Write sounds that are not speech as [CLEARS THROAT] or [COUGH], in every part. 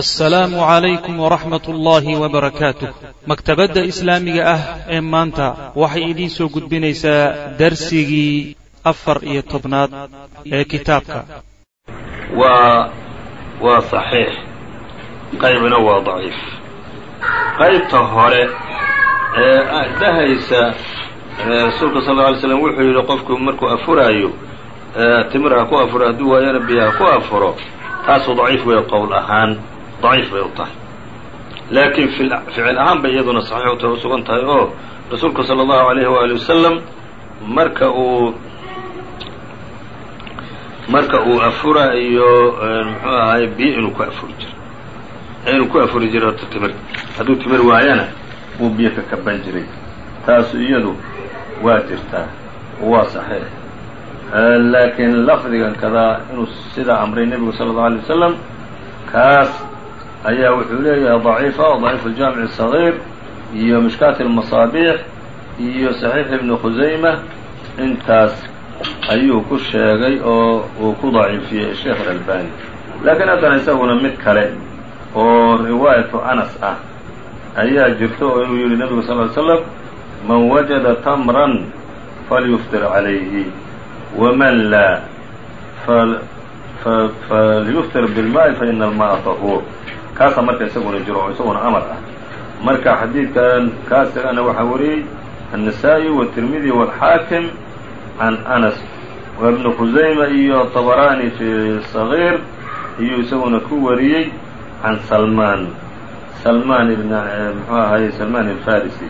assalaamu calaykum waraxmat ullaahi wabarakaatuh maktabadda islaamiga ah ee maanta waxay idiin soo gudbinaysaa darsigii afar iyo tobnaad ee kitaabka. Waa waa saxiix. Qaybna waa daciif. Qaybta hore ee dhahaysa rasuulka sal lla alay slam wuxuu yidhi qofku markuu afuraayo timir ha ku afuro hadduu waayana biyo ku afuro taasuu daciif weeye qowl ahaan daciif bay u tahay. Laakiin ficil ahaan bay iyaduna saxiix u tahay tahay oo rasuulku sala allahu alayhi waali wasalam marka uu marka uu afuraayo muxuu ahaay biyo inuu ku afuri jiro. Inuu ku afuri jiro horta timir hadduu timir waayana wuu biyo ka kaban jiray. Taasu iyadu waa jirtaa waa saxiix. Laakiin lafdigan kadaa inuu sidaa amray nebigu sala allau alay wasalam kaas ayaa wuxuu leeyahay daciifa oo daciif aljaamic الصaغيir iyo mishkaat الmasaabiix iyo صaxiix ibni khusayma intaas ayuu ku sheegay oo uu ku daciifiyey sheekh اlalbani laakiin haddana isaguna mid kale oo riwaayatu anas ah ayaa jirta oo inuu yihi nebigu sal ly slam man wajada tamran falyuftir calayhi wman laa falyuftir bilmaai faina alma'a tahuur kaasa marka isaguna jiro oo isaguna amar ah marka xadiidkan kaasagana waxaa wariyey النسائي والتirmidي والxaakim can أنس وبن khusayma iyo طbrاني في صغير iyuu isaguna ku wariyey can salman salman ibn mxuu ahaye salman الfarisi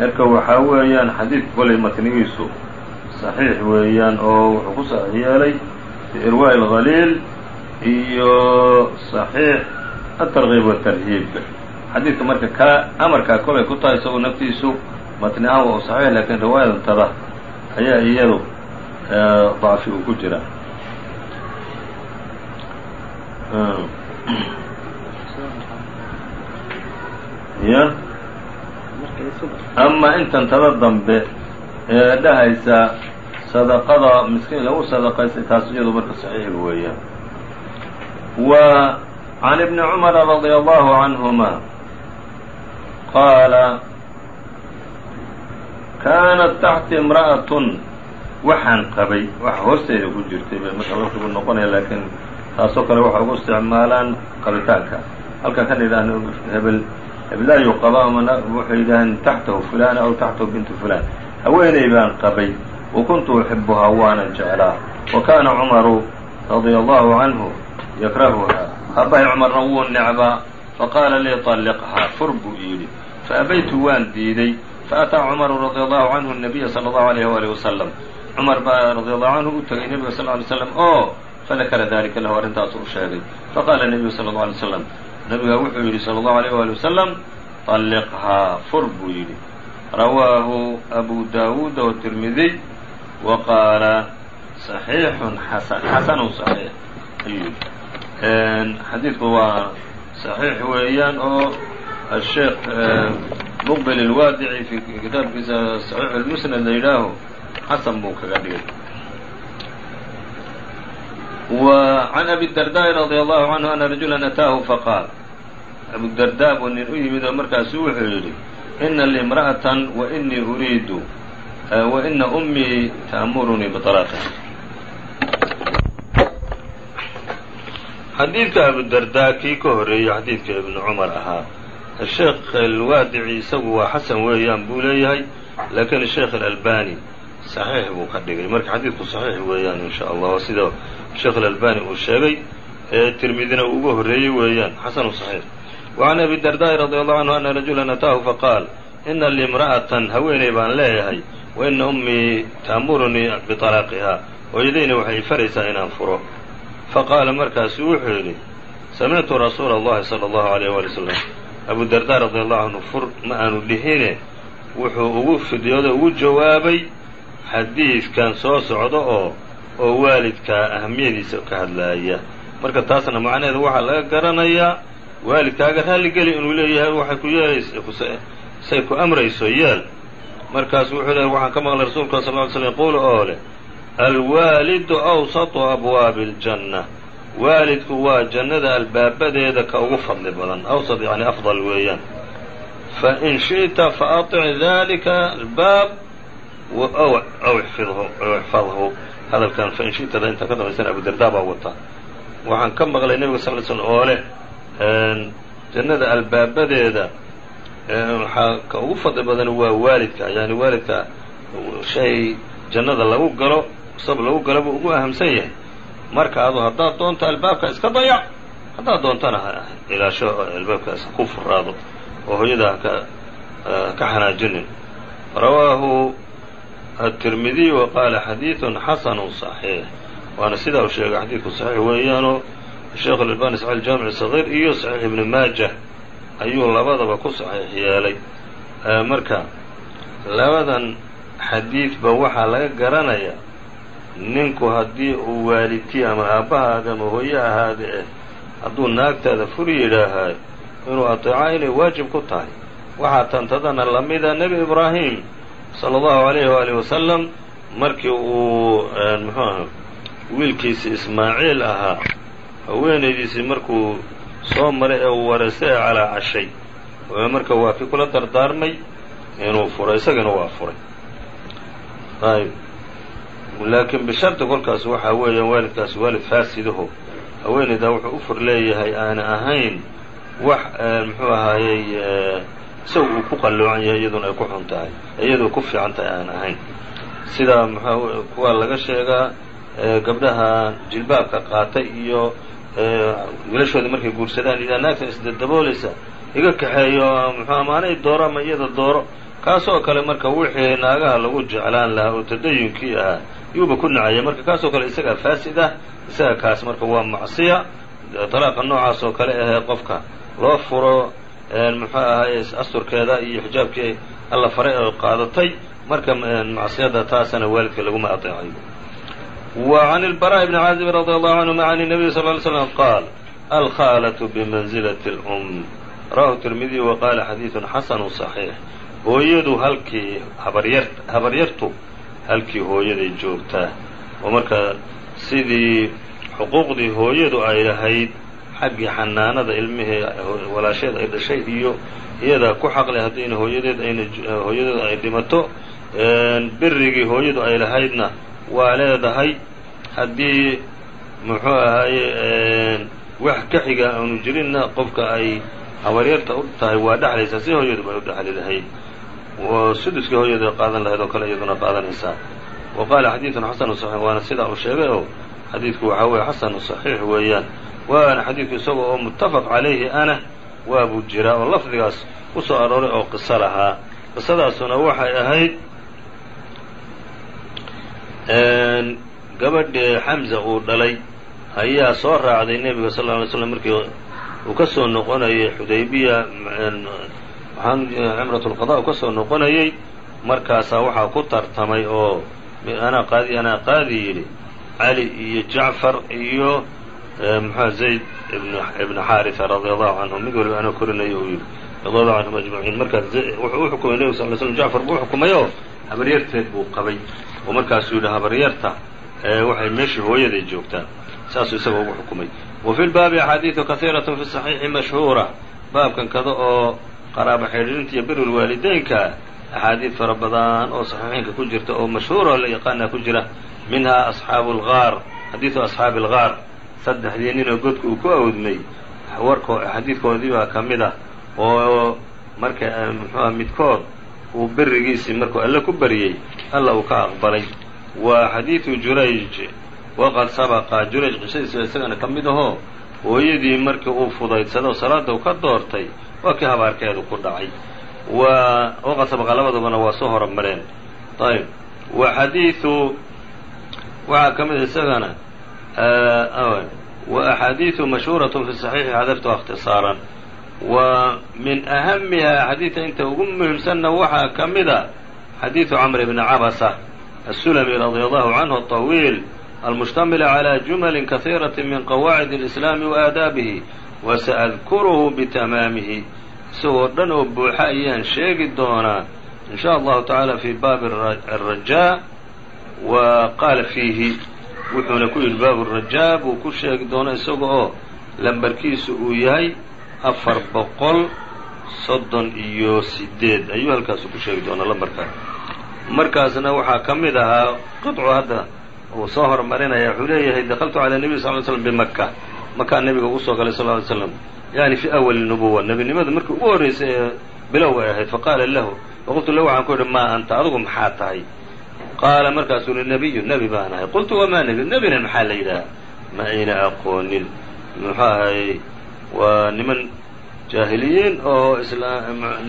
marka waxaa weeyaan xadiidka kolay matnigiisu صaxiix weeyaan oo wuxuu ku saxiix yeelay في irwاء الغaliil iyo صaxiix atarkiib watarhiib xadiidka marka ka amarkaa kolay ku tahay isagoo naftiisu matni ahaan waa saxiix lakiin riwaayadantada ayaa iyadu dacfi uu ku jira ya ama intan tada dambe ee dhahaysa sadaqada miskiin lagu sadaqaystay taas iyadu marka saxiix weeyaan can ibni cumara radia allahu canhuma qaala kaanat taxti imra'atun waxaan qabay wax hoosteyda ku jirtay bay marka laftigu noqonaya laakiin taasoo kale waxay ugu isticmaalaan qabitaanka halkan kan yidhaahno hebel heblaayuu qaba ama waxay yidhaaheen taxtahu fulaan aw taxtahu bintu fulaan haweeney baan qabay wa kuntu uxibuhaa waanan jeclaa wa kaana cumaru radia allahu canhu yakrahuhaa aabbahay cumarna wuu necbaa faqaala lii طalliqhaa fur buu yidhi faabaytu waan diiday faataa cumaru radi allahu canhu nabiya sala allahu alayh waalih wasalam cumar baa radiallahu canhu u tegay nebiga sal ly slam oo fadakara dalika lahu arrintaasuu u sheegay faqaala nebiyu sala allau alay slam nabiga wuxuu yidhi sala allahu alayh waali wasalam طalliqhaa fur buu yidhi rawaahu abu daawuuda watirmidiy wa qaala saxiixun xasan xasanun saxiix ayuu yidhi xadiidku waa صaxiix weeyaan oo asheekh muqbil اlwaadici fi kitaabkiisa صaxiix اlmusnad la yidhaaho xasan buu kaga dhigay wa can abi dardaaءi radي allahu canhu ana rajula ataahu faqaal abudardaa buu nin u yimid oo markaasu wuxuu yidhi ina lii imra'atan wa inii uriidu wa ina ummii ta'murunii xadiidka abudardaa kii ka horeeyey xadiidka ibnu cumar ahaa. Sheekh alwaadici isagu waa xasan weeyaan buu leeyahay laakiin sheekh alalbani saxiix buu ka dhigay. Marka xadiidku saxiix weeyaan in sha allah sida sheekh alalbani uu sheegay ee tirmidina uu uga horreeyey weeyaan xasanu صaxiix wacan abi dardaa'i radi allahu canhu ana rajulan ataahu faqaal ina lii imra'atan haweeney baan leeyahay wa ina ummii ta'murunii biطalaaqihaa hooyadayna waxay faraysaa inaan furo faqaala markaasu wuxuu yidhi samictu rasuula اllahi salى allahu alayh wali slam abu dardaa radi allahu canhu fur ma aanu dhihine wuxuu ugu fidyooda ugu jawaabay xadiidkan soo socda oo oo waalidkaa ahamiyadiisa ka hadlaaya marka taasna macnaheeda waxaa laga garanayaa waalidkaaga raalligeli inuu leeyahay waxay ku yeelaysa say ku amrayso yeel markaasu wuxuu leeyahy waxaan ka maqlay rasuulka sal ly slm yaquulu oo leh alwaalidu awsatu abwaabi اljanna waalidku waa jannada albaabadeeda ka ugu fadli badan awsad yani afdal weeyaan fain shiئta faaطic dalika albaab aw ixfadhu hadalkan fain shi'tada intaa ka dambaysana abudardaa baa wata waxaan ka maqlay nebiga sal l slm oo leh jannada albaabadeeda waxaa ka ugu fadli badan waa waalidka yani waalidka shay jannada lagu galo sab lagu galo buu ugu ahamsan yahay marka adu haddaad doonto albaabka iska dayac haddaad doontana ilaasho albaabkaas ku furaado oo hooyada haka ka xanaajinin rawaahu التirmidiي وqاla xadيiث xasn صaحيiح waana sidaa uu sheegay xadiidku صaxiix weeyaanoo sheekh الألbani صaحيح الjaamiع الصغير iyo صaحيح iبn maaja ayuu labadaba ku صaxiix yeelay marka labadan xadiidba waxaa laga garanaya ninku haddii uu waalidkii ama aabbahaada ama hooye ahaada eh hadduu naagtaada furi yidhaahaa inuu ateeco inay waajib ku tahay. Waxaa tantadana la mida nebi ibraahim sala allahu calayhi waalihi wasalam markii uu muxuu aha wiilkiisi ismaaciil ahaa haweenaydiisii markuu soo maray ee uu waraysa ee calaacashay marka waa kii kula dardaarmay inuu furay isagana waa furay. Ayb laakiin bishardi kolkaas waxaa weeyaan waalidkaasi waalid faasidaho haweenaydaa wuxuu u fur leeyahay aana ahayn wax muxuu ahaayey isaga uu ku qalloocan yahay iyaduna ay ku xun tahay iyadoo ku fiican tahay aan ahayn. Sida mxua kuwaa laga sheegaa gabdhaha jilbaabka qaatay iyo wiilashoodii markay guursadaan idaa naagtan isdadaboolaysa iga kaxeeyo muxuu amaanay dooro ama iyada dooro. Kaasoo kale marka wixii naagaha lagu jeclaan lahaa oo tadayunkii ahaa yuuba ku nacaya marka kaasoo kale isagaa faasid ah isaga kaas marka waa macsiya. Dalaaqa noocaas oo kale ahee qofka loo furo muxuu ahaye asturkeeda iyo xijaabkii alla faray oo qaadatay. Marka macsiyada taasana waalidka laguma adeecay wa can ilbaraa bni caazib radi allahu canhuma can nabiy sal ly slam qaal alkhaalatu bimanzilati اlum rawahu tirmidiy wa qaala xasanu صaxiix hooyadu halkii habaryar habaryartu halkii hooyaday joogtaa oo marka sidii xuquuqdii hooyadu ay lahayd xaggii xanaanada ilmihii walaasheed ay dhashay iyo iyadaa ku xaqleh haddayna hooyadeed ayna hooyadeed ay dhimato birigii hooyadu ay lahaydna waa leedahay haddii muxuu ahaye wax ka xiga aanu jirinna qofka ay habaryarta u tahay waa dhexlaysaa si hooyaduba ay u dhexli lahayd suduskii hooyada qaadan lahayd oo kale iyaduna qaadanaysaa wa qaala xadiidun xasanu صaxiix waana sidaa uu sheegay oo xadiidku waxaa weeye xasanu صaxiix weeyaan waana xadiidku isaga oo muttafaq calayhi ana waabuu jiraa oo lafdigaas ku soo arooray oo qiso lahaa qisadaasuna waxay ahayd gabadhii xamza uu dhalay ayaa soo raacday nebiga sal lla alay slam markii uu ka soo noqonayay xudaybiya cimrat lqada uu ka soo noqonayey markaasaa waxaa ku tartamay oo anaa qaadi anaa qaadi yidhi cali iyo jacfar iyo mxua zayd ibn xaariثa radi allahu canhu mid waliba anoo korinayo uu yidhi radi allahu canhum ajmaciin markaas wuxuu u xukumay nebigu sal ly slm jacfar buu xukumay oo habaryarteed buu qabay oo markaasuu yidhi habaryarta waxay meeshii hooyaday joogtaa saasuu isaga ugu xukumay wa fi lbaabi axaadiidu kahiiraة fi صaxiixi mashhuura baabkan kada oo qaraaba xidhiirinta iyo bir lwaalideynka axaadiid fara badan oo saxiixeynka ku jirta oo mashhuura la yaqaana ku jira minhaa asxaabu lgaar xadiidu asxaabi algaar saddexdii ninoo godka uu ku awdmay warko xadiidkoodii baa ka mid ah oo marka muxuuha midkood uu berigiisii markuu alle ku baryey alla uu ka aqbalay. Waa xadiidu jurayj waqad sabaqa jurayj qishadiisa isagana ka mid ahoo hooyadii markii uu fudaydsado salaada u ka doortay waa kii habaarkeedu ku dhacay wa waqad sabaqa labadubana waa soo horumareen ayb wa xadiidu waxaa ka mid isagana وأxaadiiثu mashhuuraة fi صaxiixi xadaftuha اkhtisaaran wa min أhamiha xadiidka inta ugu muhiimsanna waxaa ka mida xadiiثu cmr bni cabasa الsulmi radي allahu canhu الطawiil almushtamil عlى juml kahiiraة min qawaacid الإسlaam وaadaabihi wasaأdkurhu bitamaamihi isagoo dhan oo buuxa ayaan sheegi doonaa. In sha allahu tacaala fi baabi alrajaa wa qaala fiihi wuxuuna ku yidhi baabu rajaa buu ku sheegi doonaa isaga oo lambarkiisu uu yahay afar boqol soddon iyo sideed ayuu halkaasu ku sheegi doonaa lambarka. Markaasna waxaa ka mid ahaa qidcu hadda uu soo hormarinaya wuxuu leeyahay dakaltu cala nebiy sal ly slm bimaka makaa nebiga ugu soo galay sal ly slam yani fi awali nubuwa nebinimada markii ugu horreysay ee bilow ay ahayd faqaala lahu faqultu lahu waxaan ku idhi maa anta adigu maxaa tahay qaala markaasuu uhi nebiyu nebi baan ahay qultu wamaa nebi nebina maxaa la yidhaha ma ayna aqoonin muxuu ahayey waa niman jaahiliyiin oo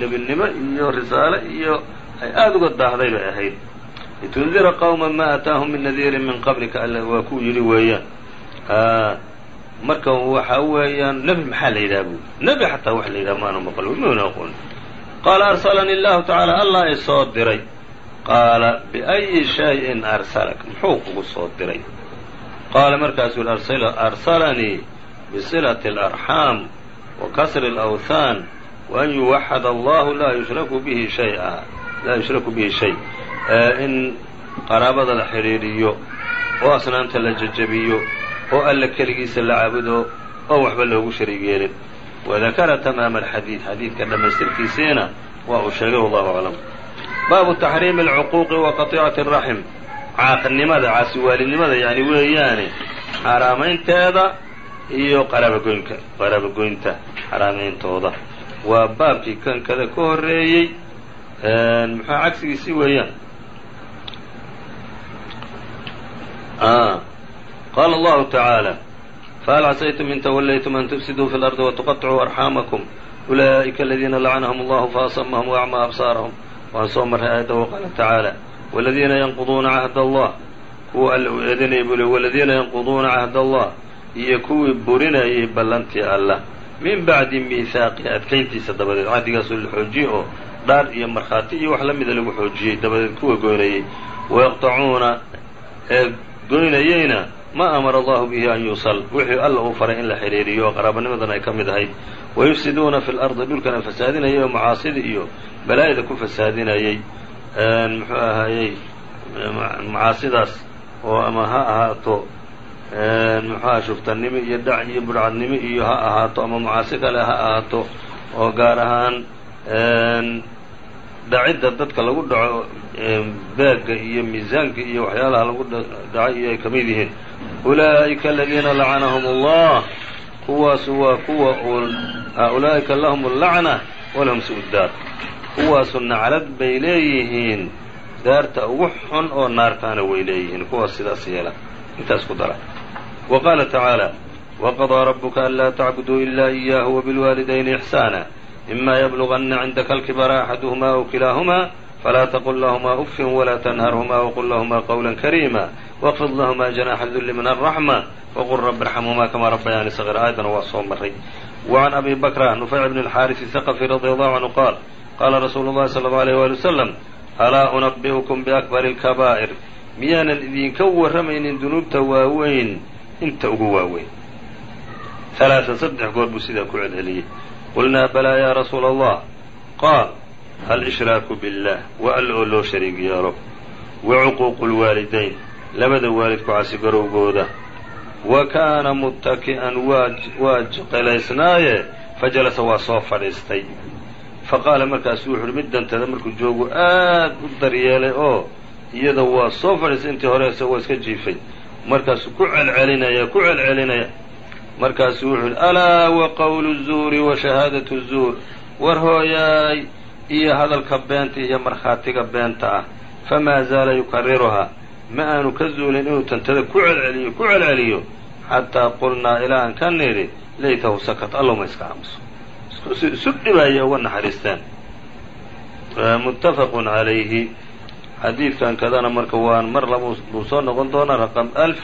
nebinimo iyo risaale iyo ay aada uga daahday bay ahayd litundira qawma ma ataahum min nadiirin min qablika alla waa kuu yidhi weeyaan marka waxa weeyaan nebi maxaa la yidhaha bu nebi xataa wax la yidhaha maanu maql muna aqoon qaala arsalani allahu tacaala allah i soo diray qaala biأyi shayin arsalak muxuu kugu soo diray qaala markaasuu yihi arsalanii bisilati اlarxaam wa kasri اlأwthaan waan yuwaxad allahu laa yushraku bihi shaya laa yushraku bihi shay in qaraabada la xidhiidhiyo oo asnaamta la jejebiyo oo alla keligiisa la caabudo oon waxba loogu shariig yeelin. Wadakara tamaama alxadiid xadiidka dhammaystirkiisiina waa uu sheegay wallahu aclam. Baabu taxriimi alcuquuqi wa qatiicati araxim caaqnimada caasiwaalinimada yani weeyaane xaaraamaynteeda iyo qaraabagoynka qaraabagoynta xaaraameyntooda waa baabkii kan kada ka horreeyey muxua cagsigiisii weeyaan qaala allahu tacaala fahal casaytum in tawallaytum an tufsiduu fi اlardi watuqaطicuu arxaamakum ulaa'ika aladiina lacanahum allahu faasamahum waacmaa absaarahum waan soo marray aayadda waqaala tacaala waladiina yanquduuna cahd allah kuwa alla uu eedanayay buu le waladiina yanquduuna cahd allah iyo kuwii burinayay ballantii allah min bacdi miihaaqihi adkayntiisa dabadeed cahdigaasoo la xoojiyey oo dhaar iyo markhaati iyo wax la mida lagu xoojiyey dabadeed kuwa goynayey wayaqtacuuna ee goynayeyna ma amara allahu bihi an yusal. Wixii alla uu faray in la xidhiiriyo qaraabanimadan ay ka mid ahayd. Wayufsiduuna fi lardi dhulkana fasaadinayay oo macaasida iyo balaayada ku fasaadinayay. Muxuu ahaayey macaasidaas oo ama ha ahaato muxuaha shuftanimo iyo dhac iyo budhcadnimo iyo ha ahaato ama macaasi kale ha ahaato oo gaar ahaan dhacidda dadka lagu dhaco beegga iyo miisaanka iyo waxyaalaha lagu dhaco iyo ay ka mid yihiin ulaa'ika aladiina lacanahum allah kuwaasu waa kuwa ulaa'ika lahum allacna walahum su'udaar kuwaasu nacrad bay leeyihiin daarta ugu xun oo naartaana way leeyihiin kuwaas sidaas yeela intaas ku dara wa qaala tacaala waqadaa rabbuka anlaa tacbuduu ilaa iyaahu wabilwaalidayni ixsaana ima yabluganna cindaka alkibara axaduhumaa aw kilaahumaa falaa tqul lahma ufin wla tnharhma wqul lahma qwla kariima wاkfid lahma janaxa dulli min الraxma wqul rabi irxamhuma kama rabayaani صغيr aayadana waa soo maray وعn abi bakra nufayc bn الxاariث الثqفi radي allahu canhu qaal qaala rasuulu اllahi slى اlه عalيه wali wsلم alaa unabi'ukum biakbari اlkabaa'ir miyaanan idinka warramaynin dunuubta waaweyn inta ugu waaweyn halaaa saddex goor buu sidaa ku celceliyey qulnaa balaa yaa rasuula allah qaal alshraaku biاllah wa alla oo loo shariig yeelo wa cuquuqu lwaalidayn labada waalidku casigarowgooda wa kaana muttaki'an waa jiqilaysnaaye fajalasa waa soo fadhiistay faqaala markaasu wuxu uhi mid dantada markuu joogu aad u daryeelay oo iyada waa soo fadhiistay intii hore isagoo iska jiifay markaasuu ku celcelinaya ku celcelinaya markaasuu wuxuu yidhi alaa wa qowlu zuuri wa shahaadatu zuur war hooyaay iyo hadalka beenta iyo markhaatiga beenta ah. Famaa zaala yukariruhaa ma aanu ka zuulin inuu tantada ku celceliyo ku celceliyo xataa qulnaa ilaa aan ka nidhi laytahu sakat allowma iska aamuso isu dhibaya uga naxariisteen muttafaqun calayhi. Xadiidkan kadana marka waan mar laba buu soo noqon doonaa raqam alf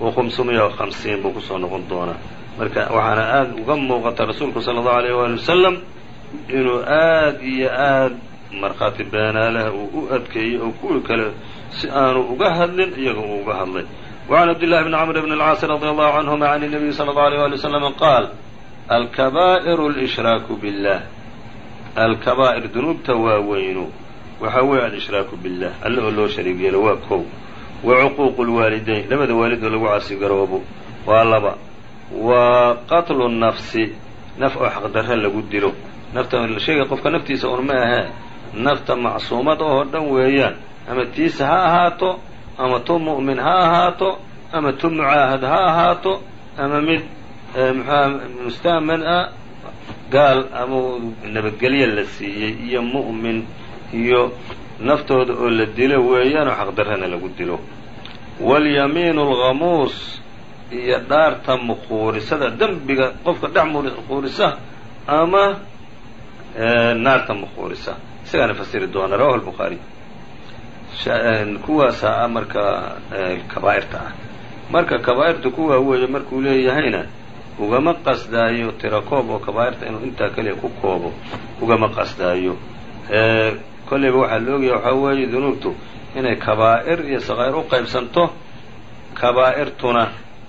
wa khamsumiya hamsiin buu ku soo noqon doonaa. Marka waxaana aada uga muuqata rasuulku sala allahu alayh waali wasalam inuu aad iyo aad markhaati beenaalaha uu u adkeeyey oo kuwii kale si aanu uga hadlin iyaga uu uga hadlay وعn cabdاللahi بn cمr بn الcاas رadي الله عnهma عn النبي slى الله عليه ولي وسلم qaal alkaba'ir الإshraaku bالlah alkabaa'ir dunuubta waaweynu waxaa weeye alإshraaku biالlah alle oo loo shariig yeelo waa kow wa cuquuqu lwaalidayn labada waalid oo lagu caasigaroobo waa laba wa qatlu nafsi naf oo xaqdarre lagu dilo nafta sheegay qofka naftiisa un ma ahee nafta macsuumad oo dhan weeyaan. Ama tiisa ha ahaato ama tu mu'min ha ahaato ama tu mucaahad ha ahaato ama mid muxuha musta'man ah gaal ama nabadgelye la siiyey iyo mu'min iyo naftooda oo la dilo weeyaan oo xaqdarrana lagu dilo. Walyamiinu alghamuus iyo dhaarta muquurisada dembiga qofka dhex muquurisa ama naarta muquurisa isagaana fasiri doona rawahu lbukhaari kuwaasaa marka kabaa'irta ah. Marka kabaa'irta kuwaa weeye markuu leeyahayna ugama qasdaayo tirakoob oo kabaa'irta inuu intaa keliya ku koobo ugama qasdaayo. Kollayba waxaa la ogaya waxaa weeye dunuubtu inay kabaa'ir iyo sakaa'ir u qaybsanto kabaa'irtuna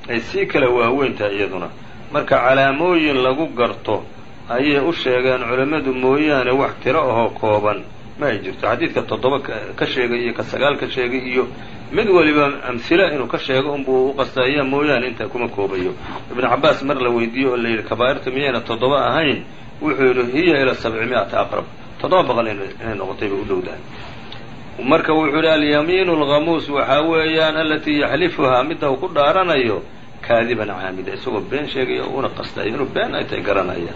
ay sii kala waaweyn tahay iyaduna. Marka calaamooyin lagu garto ayay u sheegeen culammadu mooyaane wax tiro ahoo kooban. Ma ay jirto xadiidka toddoba ka sheegay iyo ka sagaal ka sheegay iyo mid waliba amhila inuu ka sheego unbuu u qastaya mooyaane intaa kuma koobayo. Ibnu cabbaas mar la weydiiyo oo la yidhi kabaa'irta miyayna toddoba ahayn? Wuxuu yidhi hiya ila sabcimi'ati aqrab. Toddoba boqol inay noqotay bay u dhowdahay marka wuxuu yidhi alyamiinu alghamuus waxaa weeyaan alatii yaxlifuhaa midda uu ku dhaaranayo kaadiban caamida isagoo been sheegaya oo una qastaya inuu been ay tahay garanaya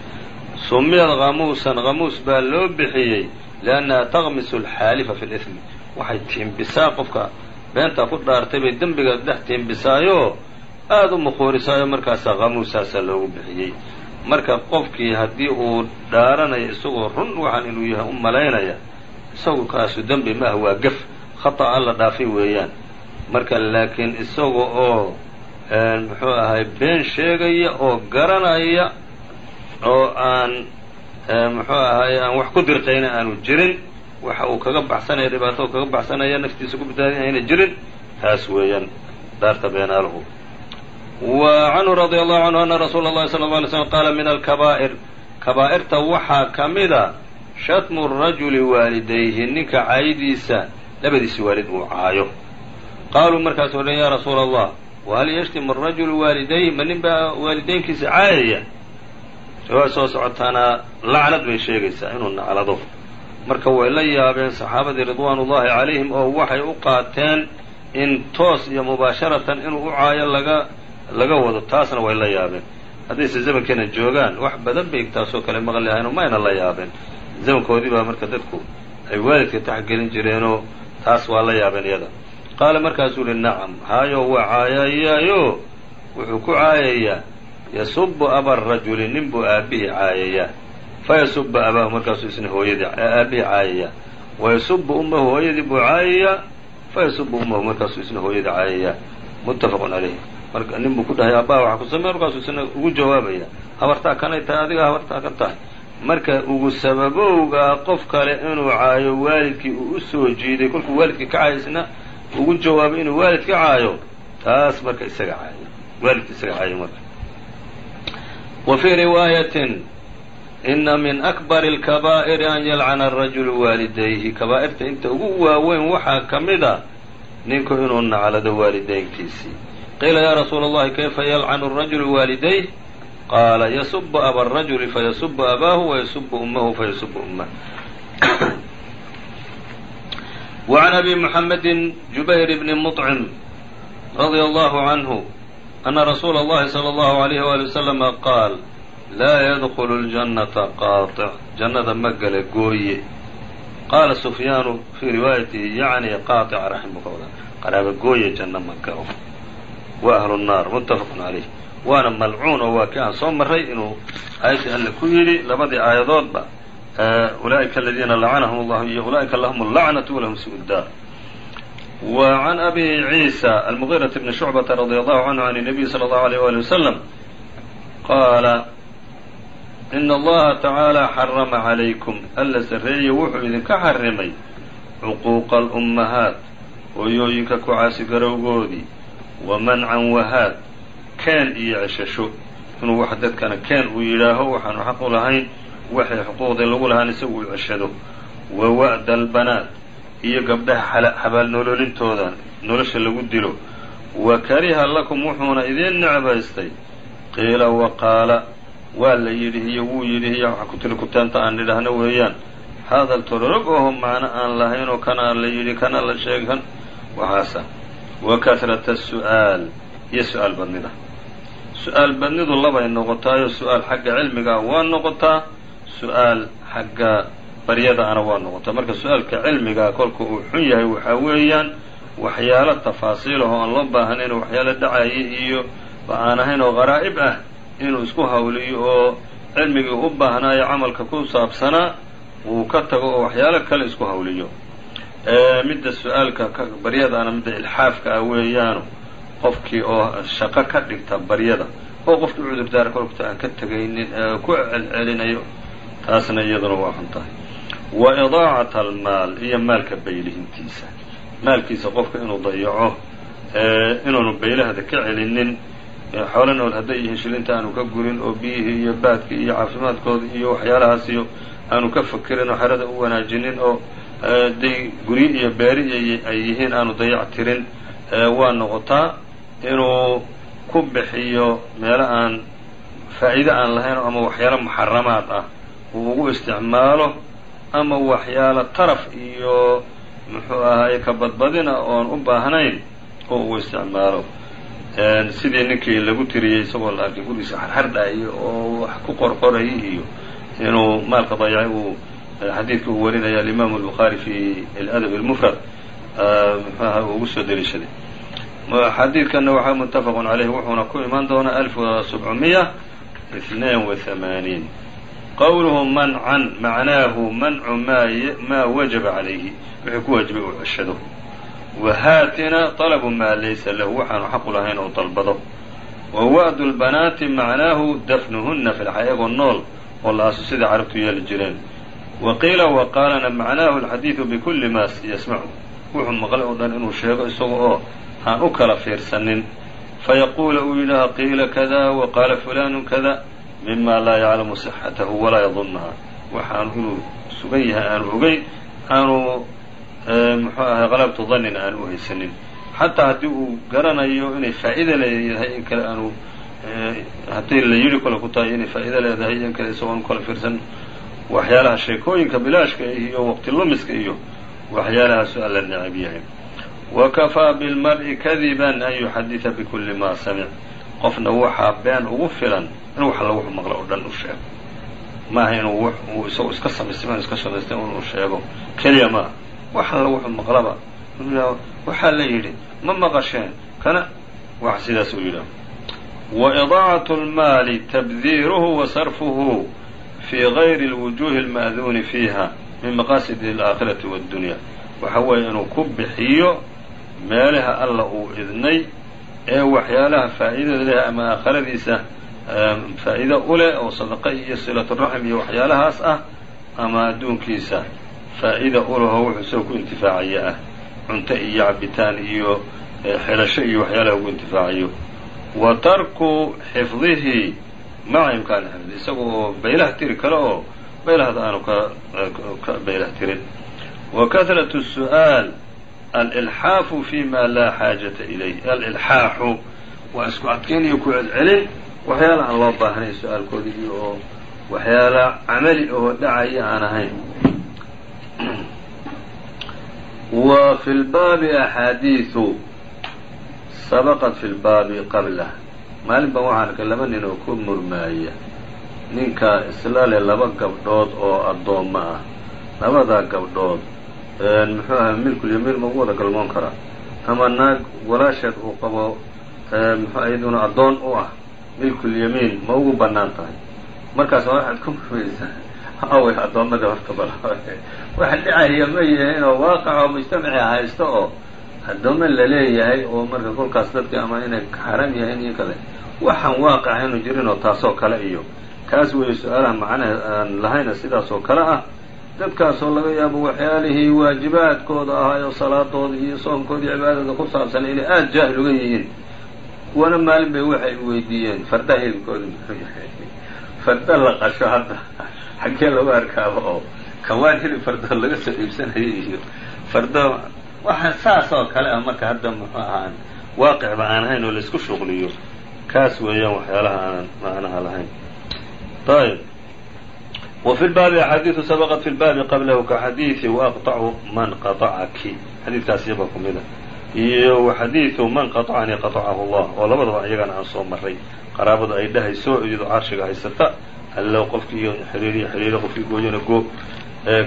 sumiyad hamuusan hamuus baa loo bixiyey liannaha taqmisu alxaalifa fi lihmi waxay tiimbisaa qofka beentaa ku dhaartay bay dembiga dhex tiimbisaayoo aada u mukhuurisaayo markaasaa hamuusaasaa loogu bixiyey marka qofkii haddii uu dhaaranayo isagoo run waxaan inuu yahay u malaynaya isagu kaasu dembi maaha waa gef khata alla dhaafay weeyaan marka laakiin isaga oo muxuu ahay been sheegaya oo garanaya oo aan muxuu ahay aan wax ku dirqayna aanu jirin waxa uu kaga baxsanaya dhibaato kaga baxsanaya naftiisa ku badbaadin ayna jirin taas weeyaan daarta beenaaluhu. Wa canhu radia allahu canhu ana rasuula اllahi sala اla alay slm qaala min alkabaa'ir kabaa'irta waxaa ka mida shatmu rajuli waalidayhi ninka caayidiisa labadiisi waalid uu caayo. Qaaluu markaasu odhan ya rasuula allah wahal yashtimu arajulu waalidayhi? Ma nin baa waalidaynkiisa caayaya riwaaya soo socotaana lacnad bay sheegaysaa inuu naclado marka way la yaabeen saxaabadii ridwaanullahi calayhim oo waxay u qaateen in toos iyo mubaasharatan inuu u caayo laga laga wado taasna way la yaabeen. Haddayse zamankeena joogaan wax badan bay taasoo kale maqli lahayn mayna la yaabeen. Zamankoodii baa marka dadku ay waalidka taxgelin jireenoo taas waa la yaabeen iyada. Qaala markaasuu yihi nacam haayo waa caayayaayo wuxuu ku caayayaa yasubu aba rajuli nin buu aabihii caayayaa fayasubu abaahu markaasuu isna hooyadii aabihii caayayaa wayasubu ummahu hooyadii buu caayayaa fayasubu ummahu markaasuu isna hooyadii caayayaa muttafaqun calayh marka nin buu ku dhahay aabbaha waxa ku samey markaasuu isna ugu jawaabaya. Habartaa kanay tahay adiga habartaa kan tahay. Marka ugu sababowgaa qof kale inuu caayo waalidkii uu u soo jiiday kolkuu waalidkii ka caayo isna ugu jawaabay inuu waalid ka caayo taas marka isaga caayo. Waalidka isaga caayo marka wa fii riwaayatin ina min akbari alkabaa'iri an yalcana arajulu waalidayhi kabaa'irta inta ugu waaweyn waxaa ka mid a ninku inuu naclado waalidaynkiisii qiila yaa rasuula allahi kayfa yalcanu arajulu waalidayh qaala yasubu aba arajuli fayasubu abaahu wayasubu ummahu fayasubu ummah wacan abi muxamedin jubayr bni muطcim radia allahu canhu أن رsuuل الlhi صلى الله عليه وaلي وسلم qاal laa ydkل الجنة qاaطع jannada ma gale gooye qaala سفyاan fي riwaayaتihi yعnي qاaطع raximkooda qaraaba gooye janno ma galo wa أهل الناar متfq عalيه waana malcuun oo waa kii aan soo maray inuu aayadii alle ku yidhi labadii aayadoodba ula'ika aladiina lacanahum allahu iyo ula'ika lahum اlacnatu walahum su daar wa can abi ciisa almugiiraةi bni shucbata radi allahu canhu can الnabiy salى اllahu alيyh wali wasalam qaala ina allaha tacaala xarama calaykum alla sarreeye wuxuu idinka xarimay cuquuqa alummahaat hooyooyinka ku caasigarowgoodii wa mancan wahaad keen iyo ceshasho inuu wax dadkana keen uu yidhaaho waxaanu xaq u lahayn waxay xuquuqdii lagu lahaan isagu uu ceshado wa wa'da albanaat iyo gabdhaha xabaal nololintooda nolosha lagu dilo. Wa kariha lakum wuxuuna idiin necbaystay. Qiila wa qaala waa la yidhi iyo wuu yidhi iyo waxa kutili kutaanta aan nidhaahno weeyaan. Hadal tororog oho macno aan lahayn oo kanaa la yidhi kana la sheeg kan waxaasa wa kahrata su'aal iyo su'aal badnida. Su'aal badnidu labay noqotaayo su'aal xagga cilmigaa waa noqotaa su'aal xagga baryadaana waa noqotaa marka su'aalka cilmigaa kolka uu xun yahay waxaa weeyaan waxyaalo tafaasiilah oo aan loo baahnayn waxyaalo dhacaya iyo aan ahayn oo qaraa'ib ah inuu isku hawliyo oo cilmigii u baahnaayo camalka ku saabsanaa uu ka tago oo waxyaalo kale isku hawliyo. Midda su'aalka baryadaana midda ilxaafka ah weeyaanu qofkii oo shaqo ka dhigta baryada oo qofkii cudurdaara kolkta aan ka tegaynin ku celcelinayo taasna iyaduna waa xun tahay wa idaacat almaal iyo maalka baylihintiisa. Maalkiisa qofka inuu dayaco inuunu baylahada ka celinin xoolo nool hadday yihiin shilinta aanu ka gurin oo biyihii iyo baadkii iyo caafimaadkooda iyo waxyaalahaas iyo aanu ka fakerin oo xerada u wanaajinin oo day guryo iyo beeri ay yihiin aanu dayac tirin waa noqotaa inuu ku bixiyo meelo aan faa'iide aan lahayn ama waxyaalo muxaramaad ah uu ugu isticmaalo ama waxyaalo qaraf iyo muxuu ahaay ka badbadina ah oon u baahnayn oo uu isticmaalo. Sidii ninkii lagu tiriyey isagoo laakiin gurigiisa xarxardhaayay oo wax ku qorqoray iyo inuu maalka dayacay uu eh, xadiidka uu warinaya alimaam albukhaari fi aladab almufrad eh, muxuaha ugu soo deliishaday xadiidkanna waxaa muttafaqun caleyh wuxuuna ku imaan doonaa alf wa sabcumiya itnain wa hamaaniin qowluhu mancan macnaahu mancu maa wajaba calayhi wixii ku waajibay uu ceshado wahaatina طalabu maa laysa lahu waxaanu xaqu lahayn oo dalbado. Wa wa'du lbanaati macnaahu dafnuhuna fi lxay iyagoo nool oo la aaso sida carabtu yeeli jireen. Wa qiila wa qaalana macnaahu alxadiidu bikuli ma yasmacu wuxuu maqlay oo dhan inuu sheego isaga oo aan u kala fiirsanin. Fayaquula uu yidhaaha qiila kada wa qaala fulanu kada mima laa yaclamu sixatahu walaa yadunaha waxaanu inuu sugan yahay aanu ogeyn aanu muxuu ahay qalabtu danina aanu uhaysanin xataa haddii uu garanayo inay faa'iida leedahay in kale aanu haddii la yidhi kole ku tahay inay faa'iida leedahay in kale isagoo anu kala fiirsan. Waxyaalaha sheekooyinka bilaashka iyo waqti lumiska iyo waxyaalahaasu alla necab yahay. Wa kafaa bilmar'i kadiban an yuxadida bikuli ma samic qofna waxaa been ugu filan in wax alla wuxuu maqlo oo dhan u sheego. Maaha inuu uu isagu iska samaystay iska shamaystay inuu sheego. Keliya maaha wax alla wuxuu maqlaba. Waxaa la yidhi ma maqasheen. Kana wax sidaas uu yidhaah wa idaacatu lmaali tabdiiruhu wa sarfuhu fii gayri اlwujuhi اlma'duuni fiiha min maqaasidi alaakhirati waaddunya waxa weeye inuu ku bixiyo meelaha alla uu idnay ee waxyaalaha faa'iidada leh ama aakhiradiisa faa'iido u leh oo sadaqa iyo silaturaxim iyo waxyaalahaas ah ama adduunkiisa faa'iida u leho wuxuu isagoo ku intifaacaya ah. Cunto iyo cabitaan iyo xidhasho iyo waxyaalaha ugu intifaacayo. Wa tarku xifdihi maca xifdi isaga oo baylah tiri kale oo baylahda aanu ka ka baylah tirin. Wa kahratu su'aal alilxaafu fi ma laa xaajata ilayh alilxaaxu waa isku adkeyn iyo ku celcelin. waxyaala aan loo baahnayn su'aalkoodii oo waxyaala camali oo dhacaya aan ahayn. Wa fi lbaabi axaadiiu sabaqat fi lbaabi qablah maalin baan waxaan arkay laba nin oo ku murmaaya. Ninka isla laba gabdhood oo addoommo ah. Labadaa gabdhood muxuu ahay milkulyamiin ma ugu wada galmoon karaa ama naag walaasheed uu qabo iyaduna addoon u ah. Milkulyamiin ma ugu bannaan tahay. Markaas waxaad ku murmaysaa [LAUGHS] away addoommada horta bal waxa dhicaya ma yihiin oo waaqaco mujtamaci haysto oo addoommo la leeyahay oo marka kolkaas dadka ama inay xaram yahayn iyo kale. Waxaan waaqaca inu jirin oo taasoo kale iyo. Kaas weeye su'aalaha macnaha aan lahayna sidaas oo kale ah dadkaasoo laga yaabo waxyaalihii waajibaadkooda ahaayo salaadooda iyo soomkooda iyo cibaadada ku saabsan inay aada jaahil uga yihiin. Kuwana maalin bay waxay weydiiyeen. Fardaha hilibkooda muxuu farda la qasho hadda. Xaggee lagu arkaaba oo kawaan hilib farda laga soo iibsanayay iyo fardo waxa saas oo kale ah marka hadda muxuu ahaan waaqicba aan ahayn oo la isku shuqliyo kaas weeyaan waxyaalaha aanan macnaha lahayn. Ayb wa fi lbaabi axaadiidu sabaqat fi lbaabi qablahu ka xadiidi waaqطacu man qaطacaki xadiidkaas iyaba ku mida iyo xadiidu man qaطacanii qaطacahu allah oo labadaba iyagana aan soo maray qaraabadu ay dhahayso iyadoo carshiga haysata allow qofkii xiriiriya xiriira qofkii gooyana goo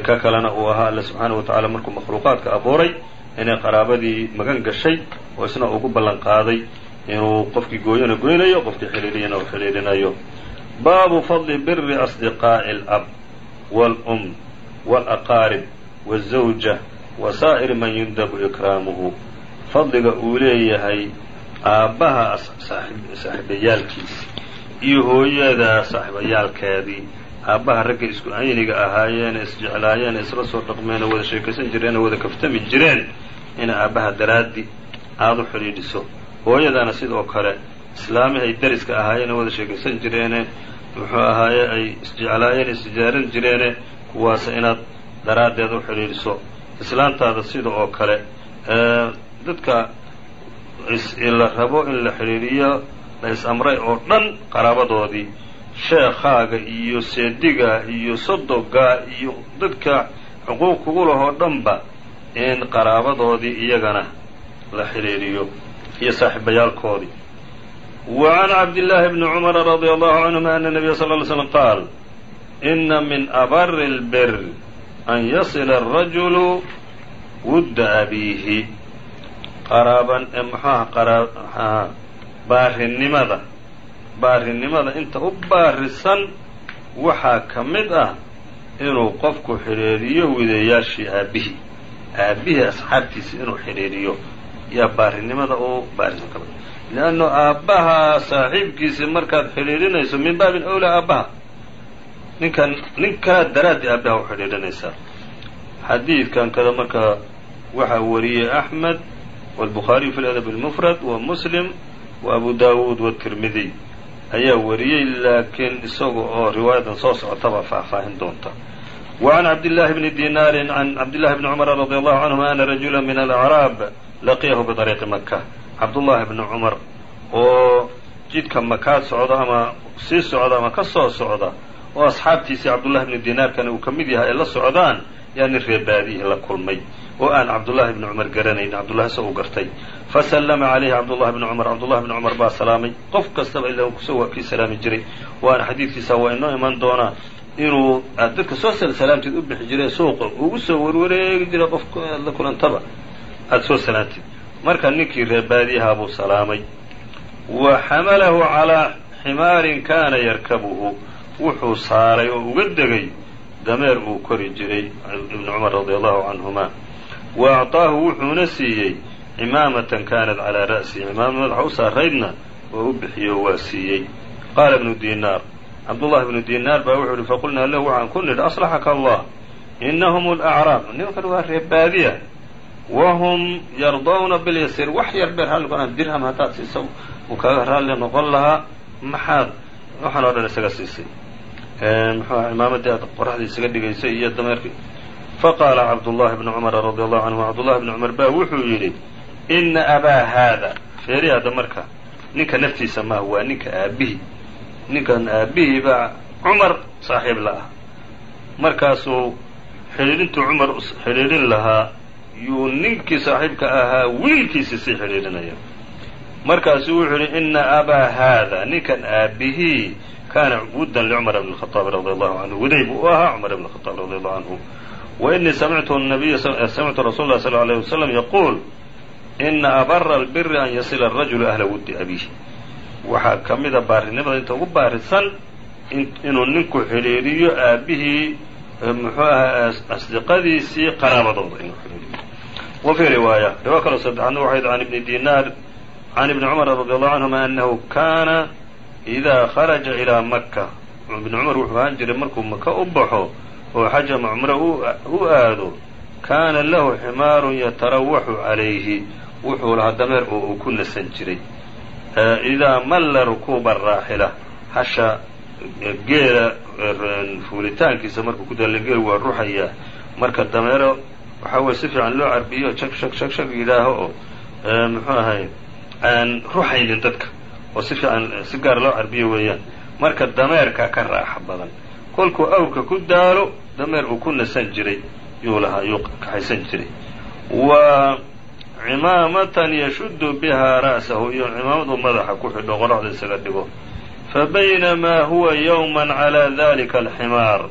ka kalena uu ahaa alle subxaanaه wa tacaala markuu makhluuqaadka abuuray inay qaraabadii magan gashay oo isna ugu ballan qaaday inuu qofkii gooyana goynayo qofkii xiriiriyana uu xiriirinayo baabu fadli biri asdiqaaءi اlab wاlأm wاlأqaarib wالزawja wa saa'iri man yundabu ikraamuhu fadliga uu leeyahay aabbaha saaxiibayaalkiisa iyo hooyada saaxiibayaalkeedii aabbaha ragga isku ayniga ahaayeene isjeclaayeen isla soo dhaqmeen oo wada sheekaysan jireen oo wada kaftami jireen inay aabbaha daraaddi aada u xidhiidhiso hooyadana sidoo kale islaamihii dariska ahaayeen wada sheekaysan jireene. Muxuu ahaaye ay isjeclaayeen isjaaran jireene. Kuwaas inaad daraaddeed u xidhiidhiso islaantaada sida oo kale dadka la rabo in la xidhiidhiyo la is-amray oo dhan qaraabadoodii sheekhaaga iyo seediga iyo sodoga iyo dadka xuquuq kugu lahoo dhanba in qaraabadoodii iyagana la xidhiidhiyo iyo saaxiibayaalkoodii wa can cabdillaahi bni cumara radia allahu canhuma ana nabiya sal ly slm qaal ina min abari اlbir an yasila arajulu wudda abiihi qaraaban muxuaha qaraa baarinimada baarinimada inta u baarisan waxaa ka mid ah inuu qofku xidhiiriyo widayaashii aabbihii aabbihii asxaabtiisa inuu xidhiiriyo yaa baarinimada u baarisan kara leanno aabbaha saaxiibkiisi markaad xidhiidhinayso min baabin awlaa aabbaha ninkan nin kalaa daraaddii aabbaha u xidhiidhinaysaa xadiidkan kada marka waxaa wariyey axmed wاlbukhaariyu fi ladab اlmufrad wa muslim wa abu dawuud watirmidiy ayaa wariyey laakiin isaga oo riwaayadan soo socotaba faahfaahin doonta wa can cabdillaahi bni dinaarin can cabdillahi bni cumar radi allahu canhuma ana rajula min alacraab laqiyahu biطariiqi maka cabdullaahi bni cumar oo jidka makaad socda ama sii socda ama ka soo socda oo asxaabtiisii cabdullahi bni dinaarkana uu ka mid yahay ay la socdaan yaa nin la kulmay oo aan cabdullahi bni cumar garanayn cabdullahi se uu gartay fasallama calayhi cabdullahi bni cumar cabdullahi bni cumar baa salaamay qof kastaba ilaa ku soo waa salaami jiray. Waana xadiidkiisa waa inoo iman doonaa inuu aad dadka soo salaamtid u bixi jiray suuqa ugu soo warwareegi jiray qof la kulantaba aada soo salaamtid marka ninkii reebaadiyahaa buu salaamay. Wa xamalahu calaa ximaarin kaana yarkabuhu. Wuxuu saaray oo uga degay dameer uu kori jiray ibnu cumar radia allahu canhuma. Wa acطaahu wuxuuna siiyey cimaamatan kaanat calaa ra'sihi cimaamad madaxa u saaraydna oo u bixiyo waa siiyey. Qaala ibnu dinaar cabdullahi ibnu dinaar baa wuxuu yihi faqulnaa lahu waxaan ku nidhi aslaxaka allah inahum alacraab nimankan waa reebaadiya wahum yardawna bilyasiir wax yar beer halli konaa dirham haddaad siisa uu kaaga raalli noqon lahaa maxaad waxaan oo dhan isaga siisay muxuuha cimaamadii aad qoraxdii isaga dhigaysay iyo dameerkii faqaala cabdullahi bnu cumara radi allahu canhu cabdullahi bni cumar baa wuxuu yidhi ina abaa haada feeri hadda marka ninka naftiisa maaha waa ninka aabbihi ninkan aabbihii baa cumar saaxiib la ah markaasuu xidhiidhintuu cumar xidhiidhin lahaa yuu ninkii saaxiibka ahaa wiilkiisii sii xidhiidhinaya markaasuu wuxuu yidhi ina abaa haada ninkan aabbihii kana wuddan licumar bn الخطاaب radي allahu canhu waday buu u ahaa cumar bn الخطاaب radي allahu canhu وإنii samictu النabiy samictu rasul اlah sl عlيه وsلم yaquul ina abara الbiri an yasila الrajulu ahla wuddi abiih waxaa ka mida baarinimada inta ugu baarisan inuu ninku xidhiiriyo aabbihii muxuu ahaa asdiqadiisii qaraabadooda inuu xidhiiriyo wa fii riwaaya. Riwaa kaloo saddexaadna waxay can ibni dinaar can ibni cumar radi allahu canhuma anahu kana idaa kharaja ilaa maka ibnu cumar wuxuu ahaan jiray markuu maka u baxo oo xaj ama cumro u aado kaana lahu ximaarun yatarawaxu calayhi. Wuxuu lahaa dameer oo uu ku nasan jiray. Idaa malla rukuuba raaxila. Hasha geela fuulitaankiisa markuu ku dalla geel waa ruxayaa marka dameero waxaa weye si fiican loo carbiyo shag shag shag shag yidhaaho oo muxuu ahay aan ruxaynin dadka oo si fiican si gaar loo carbiyo weeyaan. Marka dameerka ka raaxa badan kolkuu awrka ku daalo dameer uu ku nasan jiray yuu lahaa yuu kaxaysan jiray. Wa cimaamatan yashuddu bihaa ra'sahu iyo cimaamadu madaxa ku xidho qoraxda isaga dhigo. Fa baynamaa huwa yowman calaa dalika alximaar.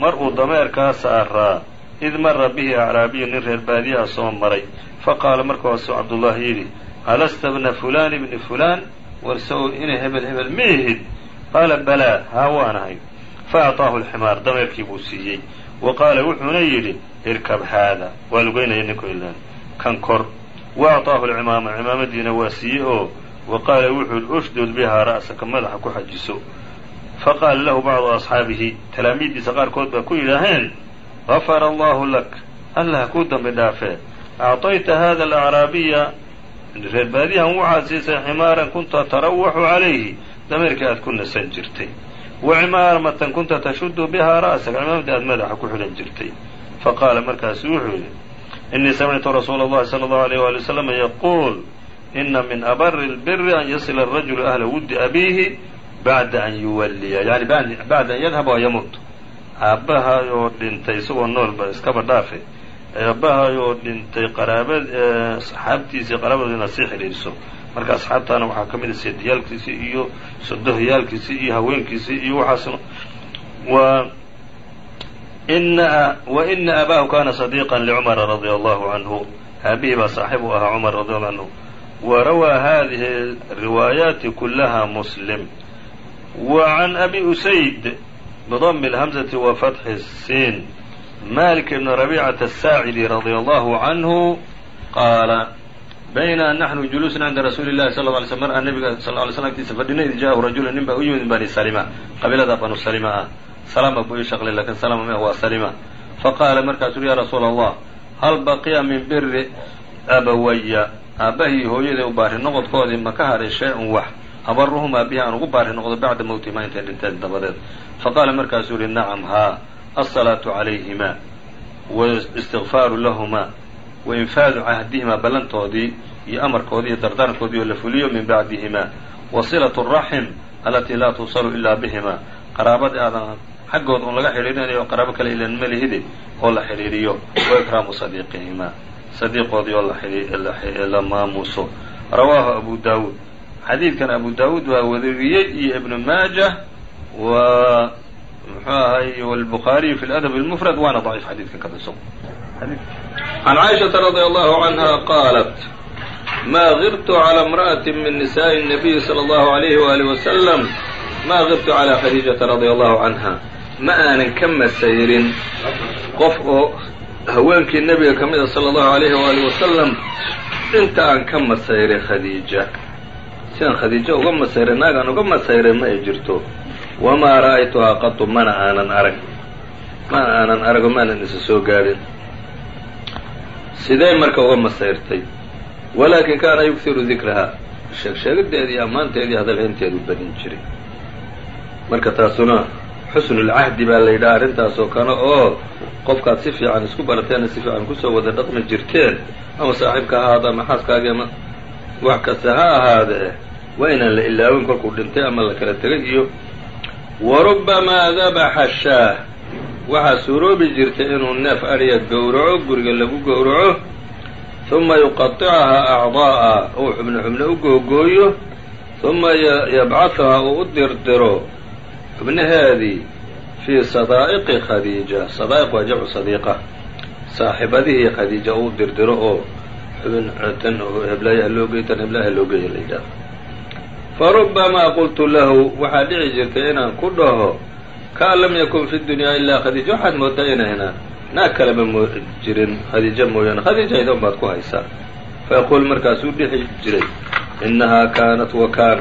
Mar uu dameerkaa saaraa id mara bihi acraabiyu nin reer baadiyaha soo maray. Faqaala markaasuu cabdullaahi yidhi alasta bna fulaan ibni fulaan? Warsaw inay hebel hebel ma ihid qaala balaa haa waanahay fa acطaahu alximaar dameerkii buu siiyey. Wa qaala wuxuuna yidhi irkab haada. Waa lugeynaya ninku ilaan kan kor. Wa acطaahu alcimaama cimaamadiina waa siiyey oo wa qaala wuxuu yidhi ushdud bihaa ra'saka madaxa ku xajiso. Faqaala lahu bacdu asxaabihi talaamiiddiisa qaarkood baa ku yidhaaheen gafara allahu lak allah kuu dambi dhaafee acطayta hada alacraabiya reer baadiyahan waxaad siisay ximaaran kunta tarawaxu calayhi dameerkii aad ku nasan jirtay wa cimaamatan kunta tashudu bihaa ra'saka cimaamada aad madaxa ku xidhan jirtay faqaala markaasu wuxuu yidhi inii samictu rasuula اllahi salى اllahu alيyh wali wslam yaquul ina min abari اlbiri an yasila arajulu ahla wuddi abiihi bacda an yuwalliya yani bacda an yadhaba wa yamuut aabbahay oo dhintay isagoo noolba iskaba dhaafe aabbahay oo dhintay qaraabad saxaabtiisii qaraabadooda inaad sii xidhiidhiso marka asxaabtaana waxaa ka mid a seediyaalkiisii iyo sodohyaalkiisii iyo haweenkiisii iyo waxaas wa ina wa ina abaahu kana sadiiqan licumara radia allahu canhu aabihii baa saaxiib u ahaa cumar radi allahu canhu wa rawaa hadihi riwaayaati kulaha muslim. Wa can abi usayd bdm اlhmزة wa fatxi الsin malik bn rabيcaةa الsaacidi radي allahu canhu qaala bayna naxnu juluusun cinda rasuuli اllahi sal ه alay slm mar aan nabiga sal ly slam agtiisa fadhina id jaahu rajulu nin baa u yimid min bani salima qabiilada banu salima ah salama buu ii shaqlay lakin salama me waa salima faqaala markaasuu uri ya rasuula allah hal baqiya min biri abawaya aabbahii hooyaday u baari noqodkoodii ma ka hadhay shay-un wax abaruhumaa bihi aan ugu baari noqdo bacda mowtihimaa intay dhinteen dabadeed. Faqaala markaasuu yihi nacam haa alsalaatu calayhima waistikfaaru lahumaa wa infaadu cahdihimaa ballantoodii iyo amarkoodii iyo dardarankoodii oo la fuliyo min bacdihimaa wa silatu raxim alatii laa tuusalu ilaa bihimaa. Qaraabadii aadan xaggood un laga xidhiirinayo qaraabo kale ilan malihide oo la xidhiiriyo wa ikraamu sadiiqihimaa sadiiqoodii oo la maamuuso. Rawaahu abu daawuud xadiidkan abu daawuud waa wadariyey iyo ibnu maajah wa muxuu ahay wlbukhaariyu fi ladab اlmufrad waana daciif xadiidkan ka biso can caaishaةa radia allahu canha qaalat ma girtu calى imra'ati min nisaءi الnabiyi salى اllahu عalayhi wali wasalam ma girtu calى khadiijata radia allahu canha ma aanan ka masayrin qof oo haweenkii nebiga ka mida salى اllahu عalayhi wali wasalam inta aan ka masayray khadiija sidaan khadiijo uga masayray naagaan uga masayray ma ay jirto. Wamaa ra'aytuhaa qatu mana aanan arag. Mana aanan arago maanan isa soo gaadhin. Sidee marka uga masayrtay? Walaakin kaana yughiru dikrahaa sheegsheegideedii ammaanteedii hadalhaynteedu badin jiray. Marka taasuna xusnulcahdi baa la yidhaha arrintaasoo kale oo qofkaad si fiican isku barateena si fiican ku soo wada dhaqmi jirteen ama saaxiibka ha ahaada ama xaaskaagii ama wax kasta ha ahaadee waa inaan la ilaawin kolkuu dhintay ama la kala tegay iyo wa rubbamaa dabaxa shaah. Waxaa suuroobi jirtay inuu neef adhiya gowraco guriga lagu gowraco huma yuqaطicahaa acdaa'a uu xubno xubno u googooyo huma yabcahuhaa uu u dirdiro xubnaheedii fii sadaa'iqi khadiija. Sadaa'iq waa jamcu sadiiqa. Saaxibadihii khadiija uu dirdiro oo tan heblaaya haloogeey tan heblaaya haloogeeya la yidhaaho farubamaa qultu lahu waxaa dhici jirtay inaan ku dhaho kaan lam yakun fi dunyaa ilaa khadiija waxaad moodaa inayna naag kaleba moo jirin khadiija mooyaane khadiija idan baad ku haysaa fayaquul markaasuu dhixi jiray inahaa kaanat wa kaan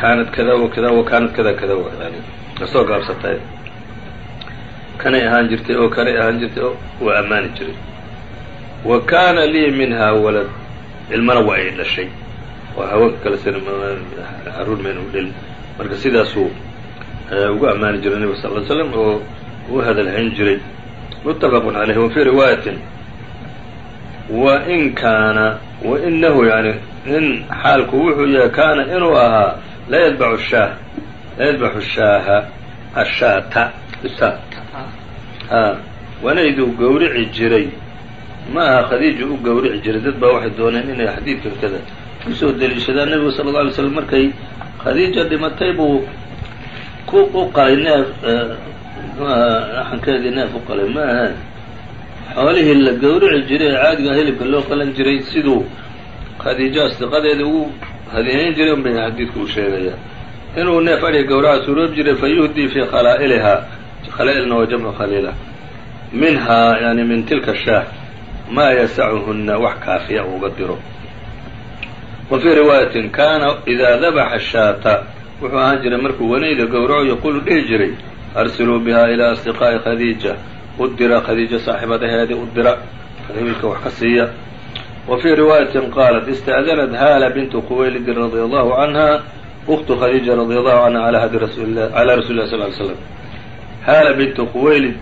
kaanat kada wa kada wa kaanat kada kada yani ka soo gaabsatay kanay ahaan jirtay oo kanay ahaan jirtay oo ammaani jiray wa kaana lii minhaa walad. Ilmana waa ay dhashay. Oo haweenka kale sina carruur mayna u dhelin marka sidaasuu ugu ammaani jiray nebiga sal ly slam oo u hadalhayn jiray muttafaqun caleyh wa fii riwaayatin. Wain kaana wainahu yani in xaalku wuxuu yahay kaana inuu ahaa la yadbacu shaah la yadbaxu shaaha ashaata a wanayduu gowrici jiray ma aha khadiija u gowrici jiray. Dad baa waxay dooneen inay xadiidkan kada u soo deliishadaan. Nebigu sala alla alay slam markay khadiija dhimatay buu ku u qalay neef axankeedii neef u qalay. Ma ahaan xoolihii la gowrici jiray ee caadiga hilibka loo qalan jiray siduu khadiijo asdiqadeeda ugu hadiyeyn jiray un bay xadiidku u sheegayaa inuu neef adhiga gowraca suuroob jiray fa yuhdii fii khalaa'ilihaa khala'ilna waa jamcu khaliila. Minhaa yani min tilka shaah maa yasacuhunna wax kaafiya uga diro. Wa fii riwaayatin kaana idaa dabaxa shaata wuxuu ahaan jiray markuu wanayda gowraco yaquulu dhihi jiray arsiluu bihaa ilaa asdiqaa'i khadiija. U dira khadiija saaxibadaheedii u dira wiilka wax ka siiya. Wa fii riwaayatin qaalat ista'danat haala bintu quwaylidin radia allahu canha uktu khadiija radia allahu canha calaa hadi rasuulilah calaa rasuli sal ly slam haala bintu quwaylid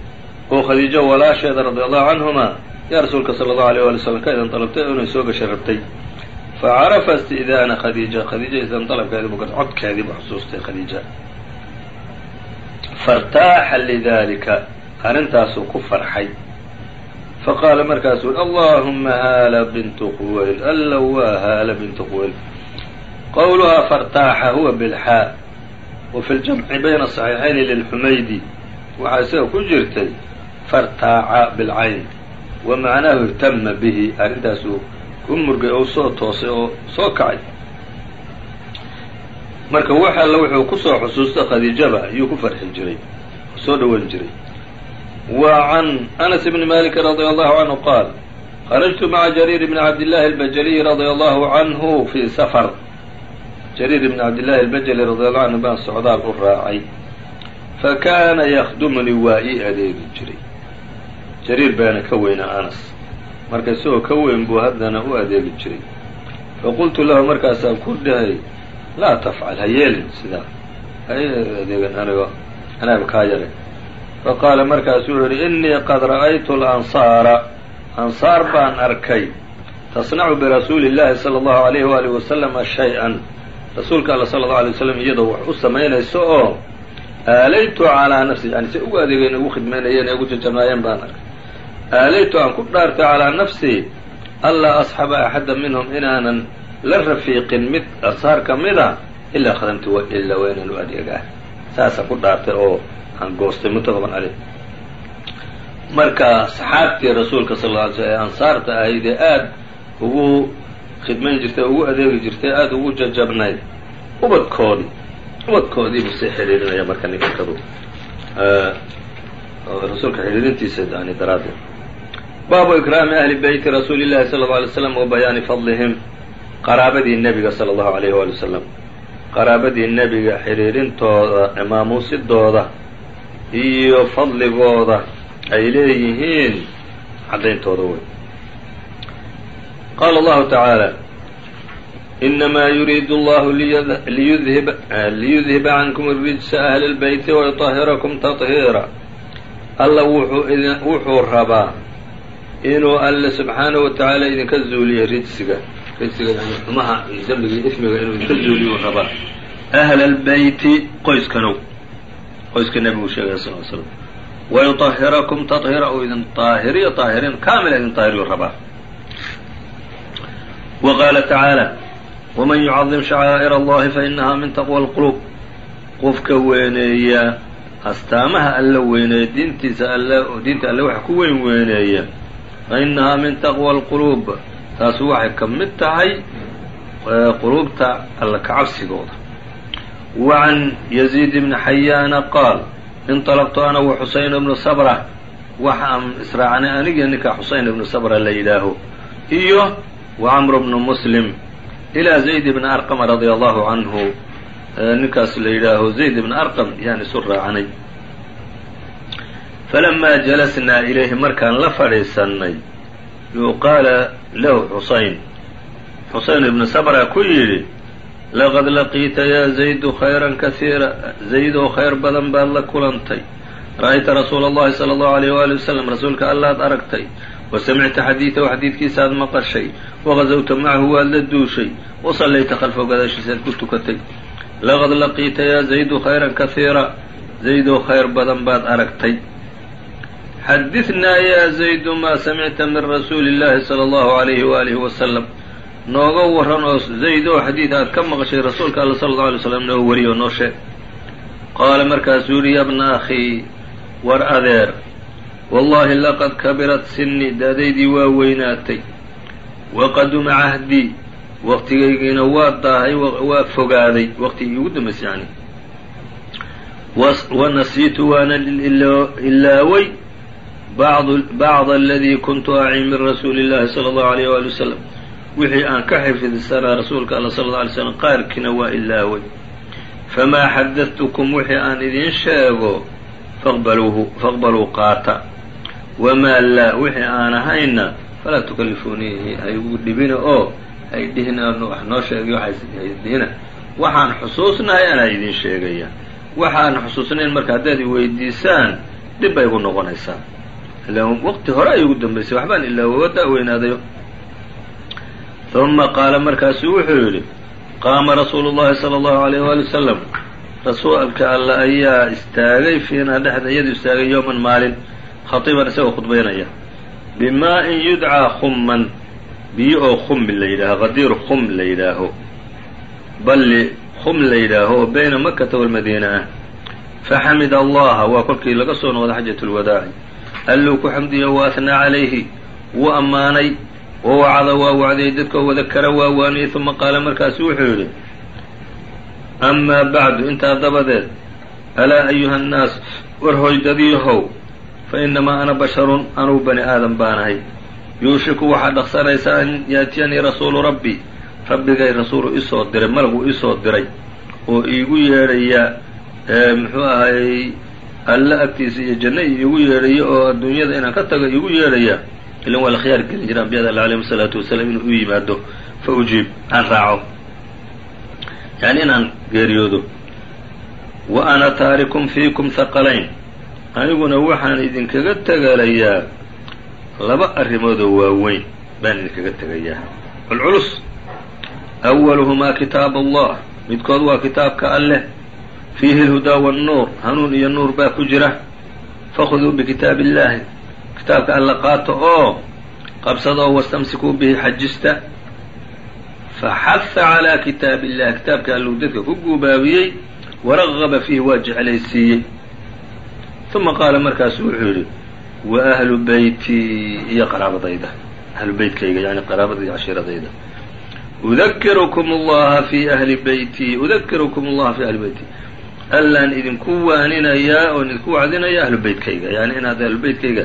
oo khadiijo walaasheeda radia allahu canhuma yaa rasuulka sala allahu alayh wali slam ka idan dalabtay oo inay soo gasha rabtay fa carafa isti'daana khadiija. Khadiija idan dalabkeedii buu codkeedii buu xusuustay khadiija. Fartaaxa lidalika arrintaasuu ku farxay. Faqaala markaasuu uhi allahuma haala bintu quwayl alla waa bintu quwayl. Qowluhaa fairtaaxa huwa bilxaa. Wa fi ljamci bayna asaxiixayni lilxumaydi waxaa isaga ku jirtay fartaaca bilcayn wa macnaahu ihtama bihi arrintaasuu ku murgay oo soo toosay oo soo kacay. Marka wax alla wuxuu ku soo xusuusta khadiijaba ayuu ku farxi jiray oo soo dhowan jiray. Wa can anas bni maliki radia allahu canhu qaal kharajtu maca jariir bni cabdillahi albajaliyi radia allahu canhu fii safar. Jariir bni cabdillahi albajali radia allahu canhu baan socdaal u raacay. Fakaana yakdumunii waa ii adeegi jiray jariir baana ka weynaa anas marka isagoo ka weyn buu haddana u adeegi jiray. Faqultu lahu markaasaan ku dhahay laa tafcal ha yeelin sidaa. Ha adeegan anigo anaaba kaa yare. Faqaala markaasu wuxuu yihi innii qad ra'aytu alansaara. Ansaar baan arkay. Tasnacu birasuuli llahi sala allahu alayhi waalihi wasalama shay-an. Rasuulka alla sala allahu alay waslam iyadoo wax u samaynayso oo aalaytu calaa nafsi yani say ugu adeegeen ugu khidmaynayeen ee ugu jajabnaayeen baan arkay aalaytu aan ku dhaartay calaa nafsii anlaa asxaba axadda minhum inaanan la rafiiqin mid ansaar ka mida ilaa khadamtu ilaa waa inaan u adeegaa saasaan ku dhaartay oo aan goostay muttafaqan caleyh marka saxaabtii rasuulka sal lla alay sl ee ansaarta ahayd ee aada ugu khidmayn jirtay ugu adeegi jirtay aada ugu jajabnayd ubadkoodii ubadkoodiibuu sii xidhiirinaya marka ninkakadu rasuulka xidhiirintiisa yani daraaddeed baabu ikraami ahli beyti rasuuli llahi sala allau alay slam wa bayaani fadlihim qaraabadii nebiga sala allahu alayhi waali wasalam qaraabadii nebiga xidhiirintooda maamuusidooda iyo fadligooda ay leeyihiin caddayntooda wey qaala allahu tacaala inamaa yuriidu allahu liyudhiba cankum rijsa ahli اlbeyti wayطahirakum taطhiira alla wuxuu rabaa inuu alle subxaanahu wa tacaala idinka zuuliyo rijsiga rijsiga yani xumaha iyo dembiga iyo ismiga inuu idinka zuuliyo rabaa ahla albeyti qoyskanow qoyska nebigu sheegaya sal l slam wayuطahirakum taطhira uu idin طaahiriyo طaahirin kaamila idin طaahiriyo rabaa wa qaala tacaala wman yucadim shacaa'ir allahi fainaha min taqwa اlqulub qofka weeneeya astaamaha alla weyneeya diintiisa alle diinta alle waxa ku weyn weyneeya fainahaa min taqwa اlquluub taasu waxay ka mid tahay quluubta alla kacabsigooda wa can yaziid bni xayaana qaal inطalaqtu ana wa xusayn bnu sabra waxaan israacnay anigii ninka xusayn ibnu sabra la yidhaaho iyo wa camr bnu muslim ilaa zayd bni arqama radia allahu canhu ninkaas la yidhaaho zayd ibni arqam yaan isu raacnay falamaa jalasnaa ilayhi markaan la fadhiisannay yuu qaala lahu xusayn xusayn ibnu sabra ku yidhi laqad laqiita yaa zaydu khayran kasiira zaydoo khayr badan baad la kulantay ra'ayta rasuula allahi sala allahu alayh waali wasalam rasuulka allaad aragtay wasamicta xadiidahu xadiidkiisaaad maqashay wagazawta macahu waad la duushay wasallayta khalfahu gadaashiisaad ku tukatay laqad laqiita yaa zaydu khayran kahiira zaydoo khayr badan baad aragtay xadidnaa yaa zaydu maa samicta min rasuuli اllaahi salى allahu alayhi waalihi wasalam nooga waran oo zayd oo xadiid aad ka maqashay rasuulka alla sala allau alay slam noo wariy oo noo sheeg qaala markaasuu yihi yabna akhii war adeer wallahi laqad kabirat sinii daadaydii waa weynaatay waqaduma cahdii waqtigaygiina waa daahay waa fogaaday waqtigii ugu dambaysay yani wanasiitu waana ilaaway bacd aladii kuntu aci min rasuuli اllahi salى اllahu alayh wali wasalam wixii aan ka xifdsanaa rasuulka alla sala alla alay slam qaarkiina waa ilaaway famaa xadadtukum wixii aan idiin sheego faqbaluuhu faqbaluu qaata wamaa laa wixii aan ahayna falaa tukallifuuniihi haygu dhibina oo hay dhihina wax noo sheegay waxaydhihina waxaan xusuusnahay anaa idiin sheegaya waxaan xusuusnayn marka haddaad i weydiisaan dib bay igu noqonaysaa ila waqti hore ay ugu dambaysay waxbaan ilaa waga da-weynaadayo uma qaala markaasuu wuxuu yidhi qaama rasuulu llahi sala allahu alayh waali wasalam rasuulka alla ayaa istaagay fiinaa dhexda iyadu istaagay yowman maalin khatiiban isagoo khudbaynaya bimaa-in yudcaa khumman biyo oo khum la yidhaaho qadiir khum la yidhaaho balli khum la yidhaaho oo bayna makata walmadiina ah faxamida allaha waa kolkii laga soo noqday xajat lwadaaci alluu ku xamdiyo wa ahnaa calayhi wuu ammaanay wawacada waa wacdiyey dadkoo wadakara waa waaniyey uma qaala markaasu wuxuu yidhi amaa bacdu intaa dabadeed alaa ayuha annaas war hoydadiihow fa innamaa ana basharun anuu bani aadam baanahay yuushiku waxaa dhaqsanaysa an yaatiyanii rasuulu rabbi rabbigay rasuulu isoo diray malagu isoo diray oo iigu yeedhaya muxuu ahayey alla agtiisa iyo janno iigu yeedhaya oo adduunyada inaan ka tago iigu yeedhaya ilan waa la khiyaar gelin jira ambiyada alle alayhim salaatu wasalaam inuu u yimaado fa ujiib aan raaco. Yani inaan geeriyoodo. Wa ana taarikum fiikum haqalayn aniguna waxaan idinkaga tegalayaa laba arrimoodoo waaweyn baan idinkaga tegayaa culculus awaluhumaa kitaab allah. Midkood waa kitaabka alleh fiihi lhudaa wannuur hanuun iyo nuur baa ku jira fakhuduu bikitaabi illaahi kitaabka alla qaato oo qabsada oo wastamsikuu bihi xajista faxaha calaa kitaabi illahi kitaabka alluu dadka ku guubaabiyey waragaba fiihi waa jeclaysiiyey uma qaala markaasu wuxuu yidhi wa ahlu beytii iyo qaraabadayda ahlu beytkayga yani qaraabadayda cashiiradayda udakirukum allaha fi ahli beytii udakirukum allaha fi ahli beytii allaan idinku waaninayaa oon idinku wacdinaya ahlu beytkayga yani inaad ahlu beytkayga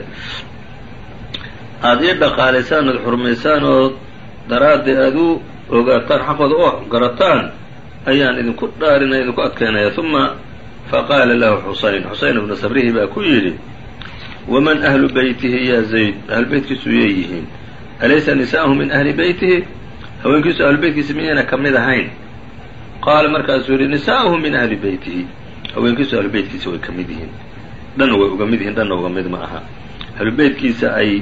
aada ii dhaqaalaysaan ood xurmaysaan oo daraaddi aad u ogaataan xaqooda u garataan ayaan idinku dhaarinaya idinku adkeynaya uma faqaala lahu xusayn xusayn ibnu sabrihi baa ku yidhi waman ahlu beytihi ya zayd? Ahlu beytkiisu yay yihiin. Alaysa nisaa'uhu min ahli beytihi haweenkiisu ahlu beytkiisa miyayna ka mid ahayn qaala markaasuu yidhi nisaa'uhu min ahli beytihi haweenkiisu ahlu beytkiisa way ka mid yihiin. Dhanna way uga mid yihiin dhanna uga mid ma aha. Ahlu ay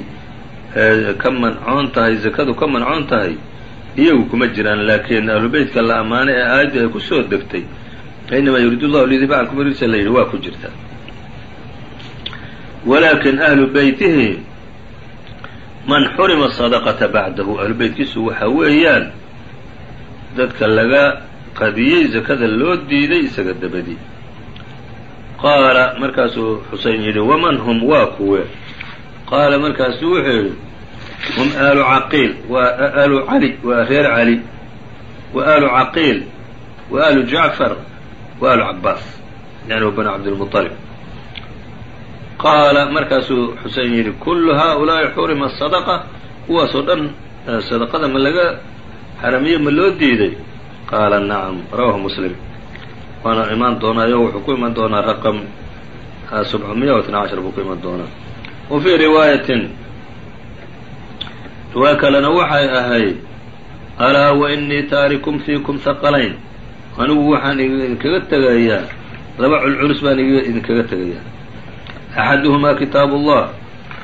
ka mancoon tahay zakadu ka mancoon tahay iyagu kuma jiraan laakiin ahlu beytka la ammaanay ee aayaddu ay ku soo degtay. Inamaa yuriid llahu lidiba cankum la yidhi waa ku jirta. Walaakin ahlu beytihi man xurima sadaqata bacdahu ahlu beytkiisu waxa weeyaan dadka laga qadiyey zakada loo diiday isaga dabadii. Qaala markaasuu xuseyn yidhi waman hum? Waa kuwe. Qaala markaasu wuxuu yidhi hum aalu caqiil waa aalu cali waa reer cali wa aalu caqiil wa aalu jacfar wa aalu cabaas yani wa bani cabdilmuطalib qaala markaasuu xuseyn yidhi kullu haaulaa'i xurima sadaqa kuwaasoo dhan sadaqada ma laga xaramiye ma loo diiday qaala nacam rawahu muslim. Waana imaan doonaayo wuxuu ku iman doonaa raqam. Sabcamiya wa itna cashar buu ku iman doonaa. Wa fii riwaayatin. Riwaaya kalena waxay ahayd alaa wa inii taarikum fiikum haqalayn anigu waxaan idinkaga tegayaa laba culculus baan idinkaga tegayaa. Axaduhumaa kitaabu ullah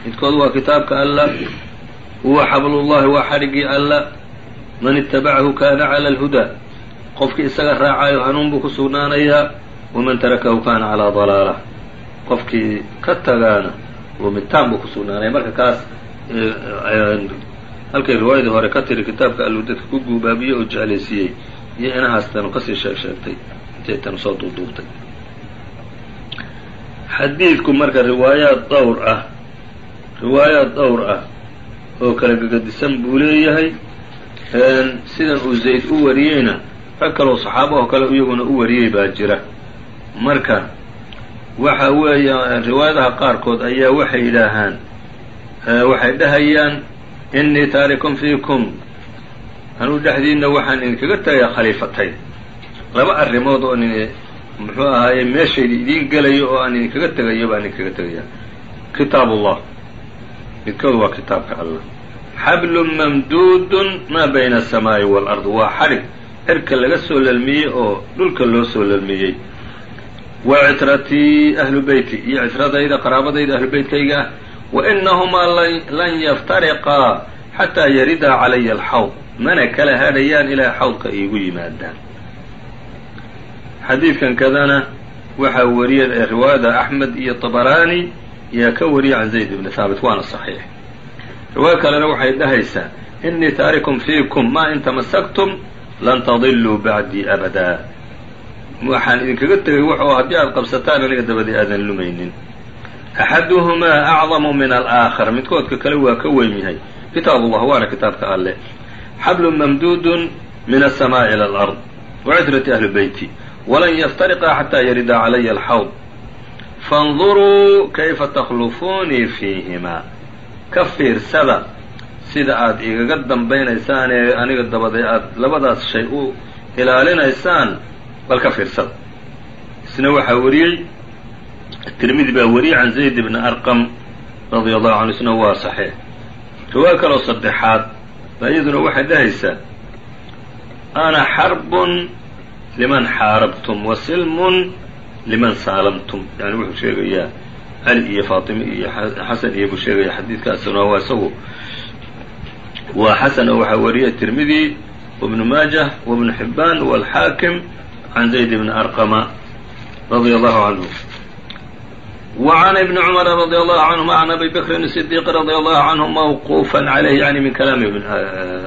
midkood waa kitaabka allah huwa xablullahi waa xadhiggii alla. Man itabacahu kaana cala alhudaa qofkii isaga raacayo hanuun buu ku sugnaanayaa waman tarakahu kaana calaa dalaala. Qofkii ka tagaana lumitaan buu ku sugnaanaya. Marka kaas halkay riwaayadii hore ka tiri kitaabka alluu dadka ku guubaabiyey oo jeclaysiiyey iyo inahaas tanu ka sii sheeg sheegtay intay soo duuduubtay xadiidku marka riwaayaad dhowr ah riwaayaad dhowr ah oo kala gegadisan buu leeyahay sidan uu zayd u wariyeyna rag kaloo saxaaba oo kale iyaguna u wariyey baa jira. Marka waxa weeya riwaayadaha qaarkood ayaa waxay yidhaahaan waxay dhahayaan innii taarikun fiikum. Anuu dhexdiina waxaan idinkaga tegayaa khaliifatayn laba arrimood oo nin muxuu ahaaye meeshayda idiin gelayo oo aan idinkaga tegayo baan idinkaga tegaya kitaab ullah midkoodu waa kitaabka allah. Xablun mamduudun maa bayna asamaa'i waalard waa xadhig cirka laga soo lalmiyey oo dhulka loo soo lalmiyey. Wa citratii ahlu beyti iyo citradayda qaraabadayda ahlu beytkayga ah. Wa inahumaa lan yaftariqaa xataa yaridaa calaya alxawd. Mana kala hadhayaan ilaa xawdka iigu yimaadaan. Xadiidkan kadana waxaa wariyay ee riwaayada axmed iyo طabaraani yaa ka wariyay can zayd ibni haabit waana صaxiix riwaaya kalena waxay dhahaysaa inii taarikum fiikum maa in tamasaktum lan tadiluu bacdii abadaa waxaan idinkaga tegay wuxuu haddii aad qabsataan aniga dabadii aadan lumaynin axaduhumaa acdamu min alaakhar midkoodka kale waa ka weyn yahay kitaab ullah waana kitaabka alleh xablun mamduudun min aلsamaaءi ilى alard wacitrati ahli beyti walan yaftariqa xataa yarida calaya alxawd faاnduruu kayfa takhlufuunii fiihimaa ka fiirsada sida aad igaga dambaynaysaan ee aniga dabaday aad labadaas shay u ilaalinaysaan bal ka fiirsada isna waxaa wariyey tirmidi baa wariyey can zayd bni arqam radia allahu canhu isna waa saxiix. Riwaaya kaloo saddexaad baa iyaduna waxay dhahaysaa ana xarbun liman xaarabtum wa silmun liman saalamtum. Yani wuxuu sheegayaa cali iyo faatime iyo xasan iyo buu sheegaya xadiidkaasuna waa isagu waa xasan oo waxaa wariyay tirmidi wabnu maajah wabnu xibaan walxaakim can zayd bni arqama radia allahu canhu وعn بن cمر رضي الله عنهma عن أbي بكر الصديq رضي الله عنه موquuفا عlيه يعني min kalaam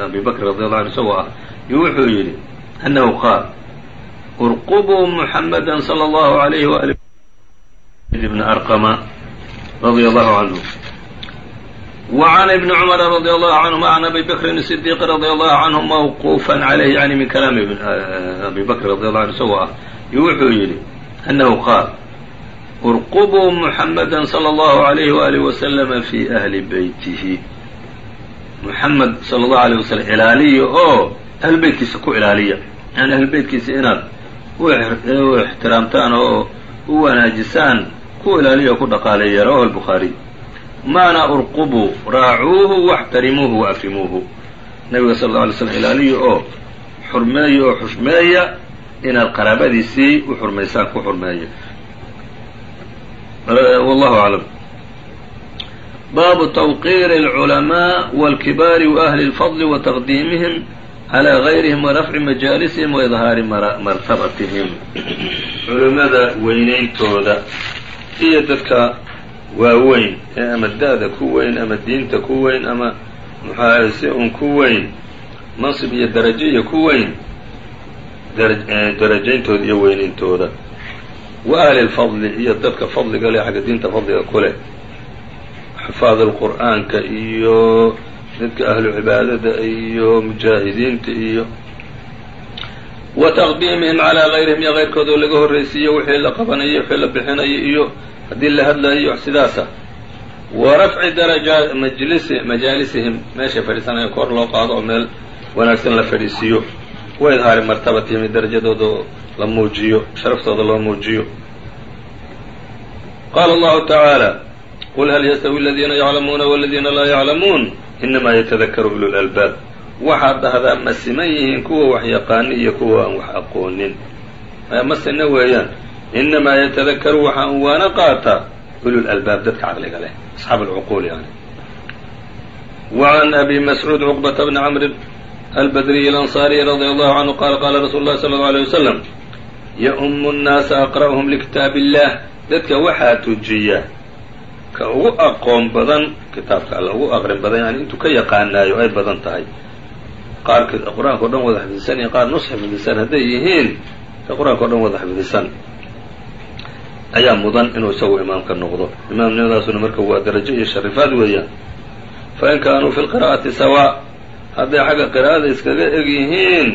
أbي بكر رضي الله عنه isagoo ah wuxuu yidhi أنه qاal اrqbوا محمدا صلى الله عليه وآله بن أرقم رضي الله عنه وعن ابن عمر رضي الله عنهma عن أbي بكر الصديq رضي الله عنه موquuفا عlيه يعني min kalaam أbي بكر رضي الله عنه isagoo ah wuxuu yidhi أنه qاal urqubuu muxamada salى اllahu عalayhi waalihi waslama fi ahli beytihi muxamed sala allahu alayh wasalam ilaaliya oo ahlu beytkiisa ku ilaaliya yani ahlu beytkiisa inaad u ixtiraamtaan oo u wanaajisaan ku ilaaliya oo ku dhaqaaleeya rawahu albukhaariy maana urqubuu raacuuhu waxtarimuuhu waafrimuuhu nabiga sal alla alay slam ilaaliya oo xurmeeya oo xushmeeya inaad qaraabadiisii u xurmaysaan ku xurmeeya wallahu aclam baabu twqiiri اlculamaaء wاlkibaari waahli اlfadli wataqdiimihim calى gayrihim warafci majaalisihim waidhaari martabatihim [COUGHS] culimmada weynayntooda iyo dadka waaweyn ee ama da-da ku weyn ama diinta ku weyn ama muxuahay si un ku weyn mansib iyo darajo iyo ku weyn darajayntooda iyo weynayntooda wa ahli lfadli iyo dadka fadliga leh xagga diinta fadliga ku leh. Xufaad alqur'aanka iyo dadka ahlu cibaadada iyo mujaahidiinta iyo wa taqdiimihim calaa gayrihim iyo keyrkoodoo laga horraysiiyo wixii la qabanayo wixii la bixinayo iyo haddii la hadlayo sidaasa wa rafci daraja majlisi majaalisihim meeshay fadhiisanayo kor loo qaado oo meel wanaagsan la fadhiisiiyo. Wa idhaari martabatihim darajadooda la muujiyo sharaftooda loo muujiyo. Qaala allahu tacaala qul hal yastawi aladiina yaclamuuna waladiina laa yaclamuun? Inamaa yatadakaru ulu lalbaab waxaad dhahdaa ma siman yihiin kuwa wax yaqaani iyo kuwa aan wax aqoonin. Ma sina weeyaan inamaa yatadakaru waxaa waana qaata ulu lalbaab dadka caqliga leh asxaab alcuquul yani wacan abi mascuud cuqbata bni camrin albadriyi alansaariyi radia allahu canhu qaala qaala rasuulu llahi sala allau alay wasalam ya-ummu nnaasa aqra'uhum likitaab illah dadka waxaa tujiya ka ugu aqoon badan kitaabka alla ugu aqrin badan yani intuu ka yaqaanaayo ay badan tahay qaar qur'aanka o dhan wada xifdisan iyo qaar nus xifdisan hadday yihiin ka qur'aanka o dhan wada xifdisan ayaa mudan inuu isagu imaamka noqdo. Imaamnimadaasuna marka waa darajo iyo sharifaad weeyaan. Fain kaanuu fi lqira'ati sawaa hadday xagga qiraa'ada iskaga eg yihiin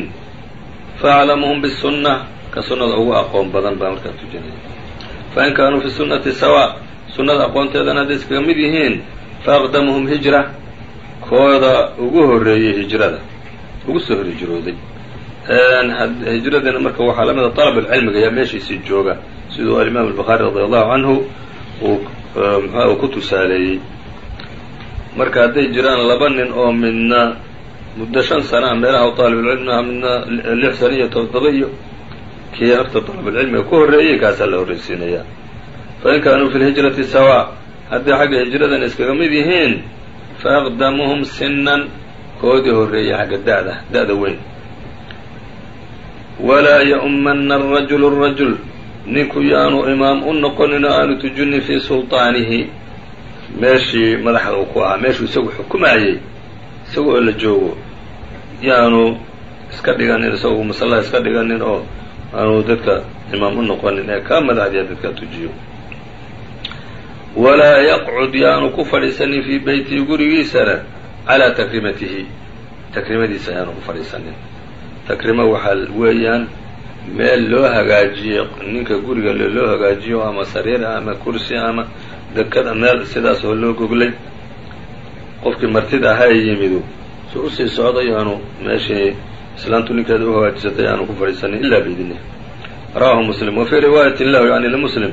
faaclamuhum bisunna ka sunnada ugu aqoon badan baa markaa tujinaya. Fain kaanuu fi sunnati sawaa sunnada aqoonteedana hadday iskaga mid yihiin faaqdamuhum hijra kooda ugu horreeyey hijrada. Ugu soo hor hijrooday hijradina marka waxaa la mida طalab اlcilmiga ayaa meeshiisii jooga siduu alimaam albakhaari radi allahu canhu uu um, mxua ku tusaaleeyey. Marka hadday jiraan laba nin oo midna muddo shan sanaa meelaha meelaha taalibulcilmia ah, midna lix sana iyo toddoba iyo kii nafta talabulcilmiga ku horreeyey kaasaa la horreysiinayaa fain kaanuu fi lhijrati sawaa haddii xagga hijradan iskaga mid yihiin faaqdamuhum sinan koodii horreeyay xagga dada da-da weyn. Walaa yaumanna arajulu rajul ninku yaanu imaam u noqonin oo aanu tujinin fii sulطaanihi meeshii madaxda uu ku ahaa meeshuu isagu xukumayey isaga oo la joogo. Yaanu iska dhiganin isagu masallaha iska dhiganin oo aanu dadka imaam u noqonin ee kaa madaxdiya dadka tujiyo. Walaa yaqcud yaanu ku fadhiisanin fii beytihi gurigiisana calaa takrimatihi. Takrimadiisa ayaanu ku fadhiisanin. Takrima waxaa weeyaan meel loo hagaajiyo ninka guriga loo hagaajiyo ama sariir ama kursi ama dekada meel sidaas oo loo goglay. Qofkii martida ahaa ee yimidu si u sii socday aanu meeshii islaantu ninkeeda u hagaajisatay aanu ku fadhiisanin ilaa biidnih rawahu muslim. Wa fii riwaayati lahu yani limuslim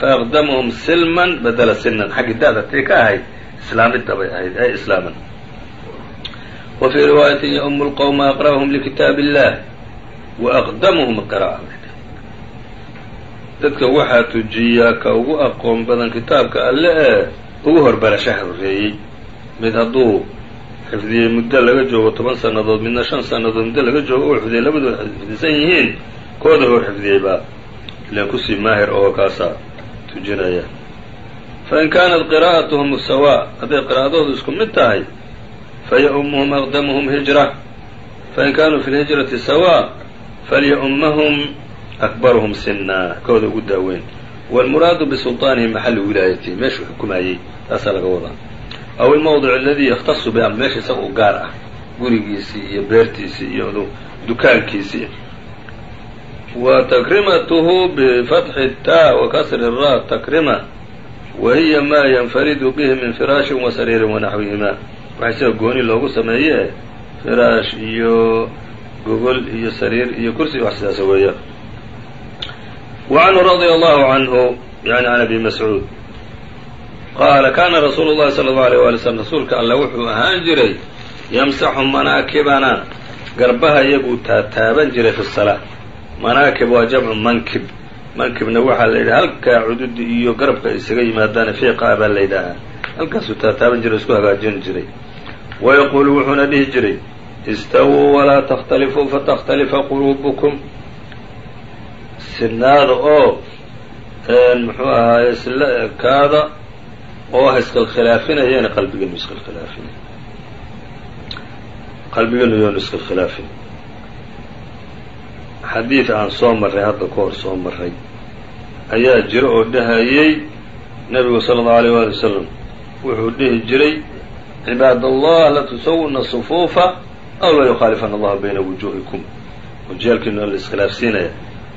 faaqdamuhum silman badala sinan xaggi da-da tii ka ahayd islaamidda bay ahayd ay islaaman. Wa fii riwaayatin yaumu lqowma aqra'uhum likitaab illah wa aqdamuhum qira'a dadka waxaa tujiyaa ka ugu aqoon badan kitaabka alle ee ugu horbarashaha horreeyey mid hadduu xifdiyey muddo laga joogo toban sannadood midna shan sannadood muddo laga joogo uu xifdiyey labadooda xifdisan yihiin kooda hor xifdiyey baa. Ilan ku sii maahir oo kaasaa tujinaya. Fain kaanat qiraa'atuhum sawaa hadday qiraa'adoodu isku mid tahay faya'umuhum aqdamuhum hijra. Fain kaanuu fi lhijrati sawaa falya'ummahum akbaruhum sinaa kooda ugu daaweyn wاlmuraadu bisulطaanihi maxali wilaayatihi meeshuu xukumayey taasaa laga wadaa aw ilmawdic aladii yakhtasu bi meesha isaga u gaar ah gurigiisii iyo beertiisii iyo dukaankiisii wa takrimatuhu bifatxi taa wa kasri ra takrima wa maa yanfaridu bihi min firaashin wa sariirin wanaxwihima waxa isaga gooni loogu sameeye firaash iyo gogol iyo sariir iyo kursi wax sidaasa weeya wa canhu radia allahu canhu yani can abi mascuud. Qaala kaana rasuulu llahi sala allahu alيyh wali slm rasuulka alla wuxuu ahaan jiray yamsaxu manaakibana garbaha iyaguu taataaban jiray fi salaa manaakib waa jamcu mankib. Mankibna waxaa la yidhaha halkaa cududi iyo garabka isaga yimaadaana fiiqa baa la yidhaahaa. Halkaasuu taataaban jiray isku hagaajin jiray. Wayaquulu wuxuuna dhihi jiray istawuu walaa takhtalifuu fatakhtalifa quluubukum sidnaada oo muxuu ahaaye isla ekaada oo ha iskhilkhilaafinayana qalbigeenu iskhilkhilaafin qalbigeenu yoonu iskhilkhilaafin xadiid aan soo marray hadda ka hor soo marray ayaa jiro oo dhahayey nebigu sala allahu alيyh wali wasalam wuxuu dhihi jiray cibaad la tusawuna sufuufa aw la yukhaalifana allahu bayna wujuuhikum wajiyaalkiinu la iskhilaafsiinaya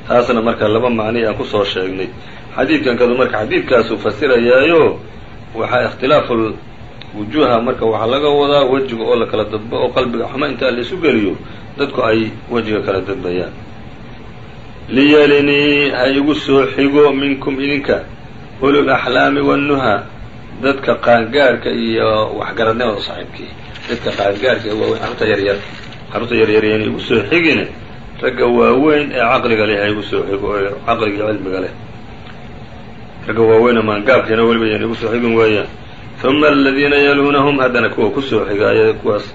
taasna marka laba macni aan ku soo sheegnay xadiidkan kadu marka xadiidkaasuu fasirayaayo waxaa ikhtilaafu wujuuha marka waxaa laga wadaa wejiga oo la kala dadbo oo qalbiga xuma intaa la isu geliyo dadku ay wejiga kala dadbayaan liyalinii ha igu soo xigo minkum idinka ulul axlaami wannuha dadka qaangaarka iyo waxgaradnimada saaxiibkii dadka qaalgaarka waaweyn carruurta yaryar carruurta yaryariyana igu soo xigine ragga waaweyn ee caqliga leh ha igu soo xigo ee caqliga cilmiga leh. Ragga waaweyna maangaabkiina weliba yan igu soo xigin weeyaan uma aladiina yaluunahum haddana kuwa ku soo xiga ayada kuwaas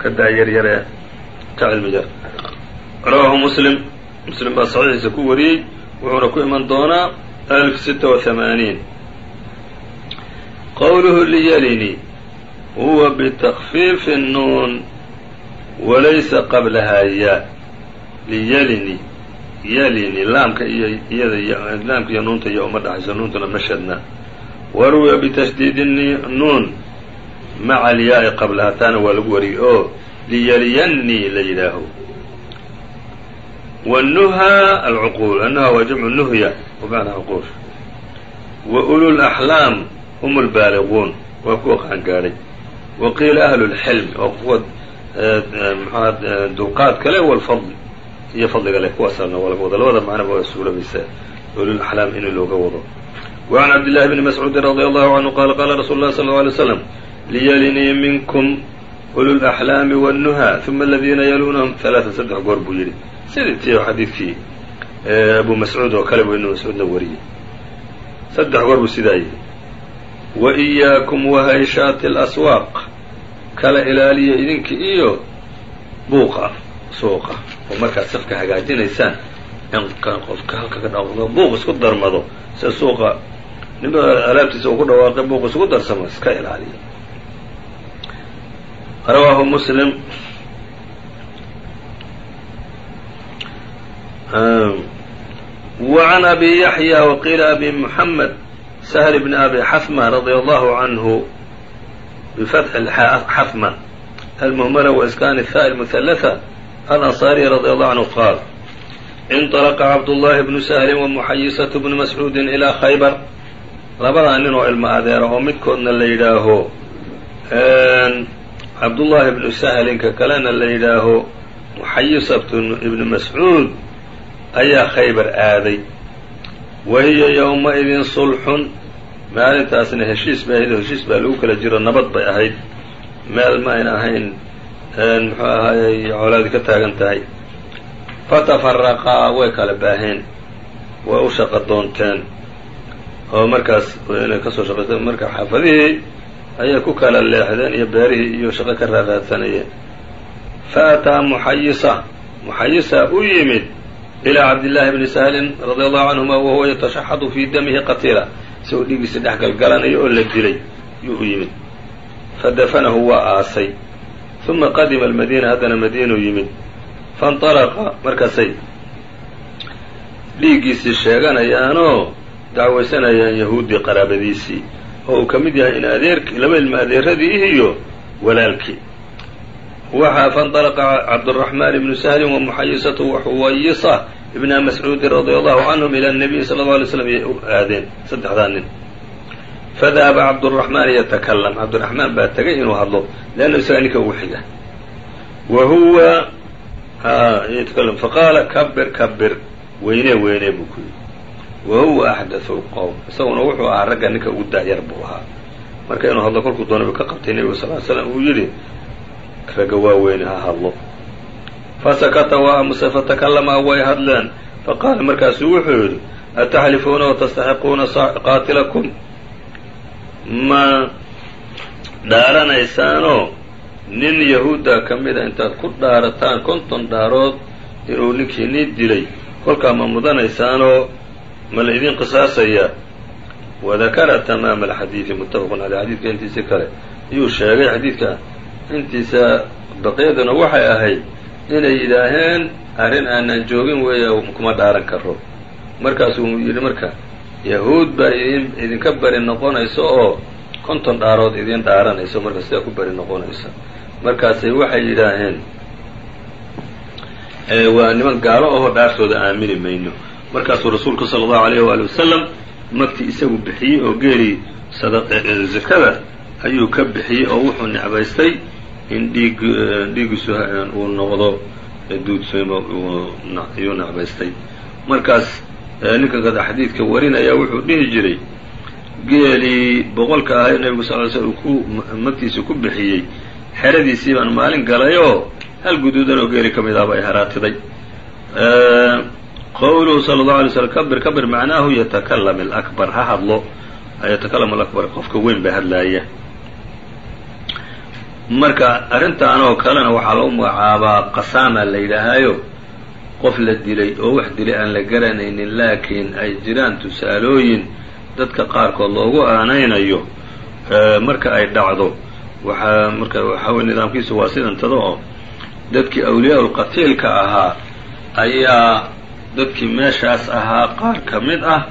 ka daa yaryar ee ka cilmi yar. Rawaahu muslim. Muslim baa saxiixiisa ku wariyey wuxuuna ku iman doonaa alf sita wa hamaaniin qowluhu liyalini huwa bitakfiifi الnuun walaysa qablahaa ya liyalini yalini laamka iyo iyada laamka iyo nuunta iyo uma dhaxayso nuuntuna mashadna waruwiya bitashdiidi nuun maca alyaai qablahaa taana waa lagu wariyey oo liyaliyani la yidhaaho wnuha alcuquul annuha waa jamcu nuhya wamacna cuquul wa ulu hum lbaaliquun waa kuwa qaangaadhay waqiila ahlu lxilmi oo kuwa mxuha dulqaadka leh walfadli iyo fadliga leh kuwaasana wada labada macnoba waa suulamaysaa ululaxlaam in looga wado wacan cabdillahi bni mascuudin radi allahu canhu qaala qaala rasuulu llahi sala alay slam liyalinii minkum ulu laxlaami wannuha uma aladiina yaluunahum alaaan saddex goor buu yidhi sidii ti xadiidkii abu mascuud oo kale buu ibnu mascuudna wariyey saddex goor buu sidaa yidhi wa iyaakum wahayshaati alaswaaq kala ilaaliya idinka iyo buuqa suuqa. Oo markaad safka hagaajinaysaan in qofka halka ka dhaqdo buuq isku darmado. Se suuqa nimba alaabtiisa uu ku dhawaaqay buuq isku darsamo iska ilaaliya. Rawaahu muslim. Ehm, wa can abi yaxya waqiila abi muxamed سهل بن أbي xfmة رadي الله عnه بفتح xfmة المهmلة وإسكان الثاء المثلثة الأنصاري رضي الله عنه qاal انطلqa cabdاللahi بن سهل ومحayiسة بن مسعوud إلى خyبر labadaa nin oo ilmo adeera oo midkoodna la yidhaaho cabdullaahi ibnu sahlinka kalena la yidhaaho muxayisat ibnu mascuud ayaa khaybar aaday wa hiya yowma-idin sulxun. Maalintaasna heshiis bay ahayd oo heshiis baa lagu kala jiro nabad bay ahayd. Meel ma ayna ahayn muxuu ahaayey colaadi ka taagan tahay. Fatafaraqaa way kala baaheen. Way u shaqo doonteen. Oo markaas inay ka soo shaqaysa marka xaafadihii ayay ku kala leexdeen iyo beerihii iyo shaqo ka raaraadsanayeen fa ataa muxayisa muxayisa u yimid ilaa cabdillaahi bni sahlin radia allahu canhuma wahuwa yatashaxadu fii damihi qatiila isagoo dhiigiisa dhex galgalanayo oo la dilay yuu u yimid. Fadafanahu waa aasay. Uma qadima almadiina haddana madiinuu yimid. Faاnطalaqa markaasay dhiiggiisii sheeganayaanoo dacwaysanayaan yahuuddii qaraabadiisii. Oo uu ka mid yahay in adeerki laba ilma adeeradii iyo walaalkii waxaa faاnطalaqa cabdالرaحmaan ibnu sahlin وmuxayisatu waxuwayisa ibna mascuudi radia allahu canhum ilى الnabiy salى اlه alay slam yay u aadeen saddexdaa nin fadahaba cabdالرaحmaan yatakalam cabdiraحmaan baa tegay inuu hadlo leanna isaga ninka ugu xiga wa huwa ytklam faqaala kabir kabir weynee weynee buu ku yidhi wa huwa axdathu lqowm isaguna wuxuu ahaa ragga ninka ugu daayar buu ahaa marka inuu hadlo kolkuu doonaba ka qabtay nebigu sal l slam uu yidhi ragga waa weyne ha hadlo fasakata waa amuse fatakalamaa way hadleen faqaala markaasuu wuxuu yidhi ataxlifuuna watastaxiquuna qaatilakum ma dhaaranaysaanoo nin yahuudda ka mida intaad ku dhaarataan konton dhaarood inuu ninkii nii dilay kolkaa ma mudanaysaanoo ma la idin qisaasayaa wadakara tamaama alxadiidi muttafaqun caleyh xadiidka intiisi kale ayuu sheegay xadiidka intiisa baqyaduna waxay ahayd inay yidhaaheen arrin aanan joogin weeye kuma dhaaran karo. Markaasuu yidhi marka yahuud baa idin idinka beri noqonaysa oo konton dhaarood idin dhaaranayso marka sidaa ku beri noqonaysa markaasay waxay yidhaaheen waa niman gaalo ahoo dhaartooda aamini mayno. Markaasuu rasuulku sala allahu alayh waali wasalam magtii isagu bixiyey oo geelii zakada ayuu ka bixiyey oo wuxuu necbaystay in dhiig dhiigiisu uu noqdo duudsoomo iyuu necbaystay markaas ninka kada xadiidka warinaya wuxuu dhihi jiray geelii boqolka ahay nebigu sal ly ku magtiisa ku bixiyey xeradiisii baan maalin galay oo hal guduudan oo geeli ka mid ahba ay haraatiday. Qowluhu sala allahu alay slm kabir kabir macnaahu yatakalam alakbar ha hadlo. Yatakalam alakbar qofka weyn baa hadlaaya marka arrintan oo kalena waxaa lagu magacaabaa qasaama la yidhaahaayo qof la dilay oo wax dilay aan la garanaynin laakiin ay jiraan tusaalooyin dadka qaarkood loogu aanaynayo marka ay dhacdo. Waxaa marka waxaa wey nidaamkiisu waa sidantada oo dadkii awliyaa ulqatiilka ahaa ayaa dadkii meeshaas ahaa qaar ka mid ah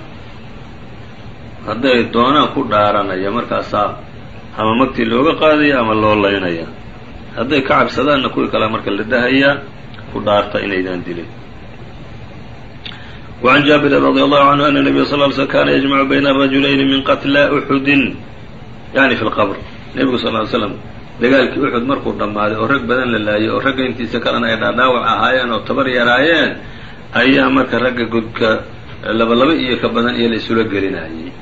hadday doonaan ku dhaaranaya markaasaa ama magtii looga qaadaya ama loo laynaya. Hadday ka cabsadaanna kuwii kalea marka la dahayaa ku dhaarta inaydaan dilin. Wacan jaabirin radi allahu canhu ana nabiya sal l slm kaana yajmacu bayna arajulayni min qatlaa uxudin yani fi lqabr nebigu sal ly slam dagaalkii uxud markuu dhammaaday oo rag badan la laayay oo ragga intiisa kalena ay dhaadhaawac ahaayeen oo tabar yaraayeen ayaa marka ragga gudka labalaba iyo ka badan iyo la isula gelinayay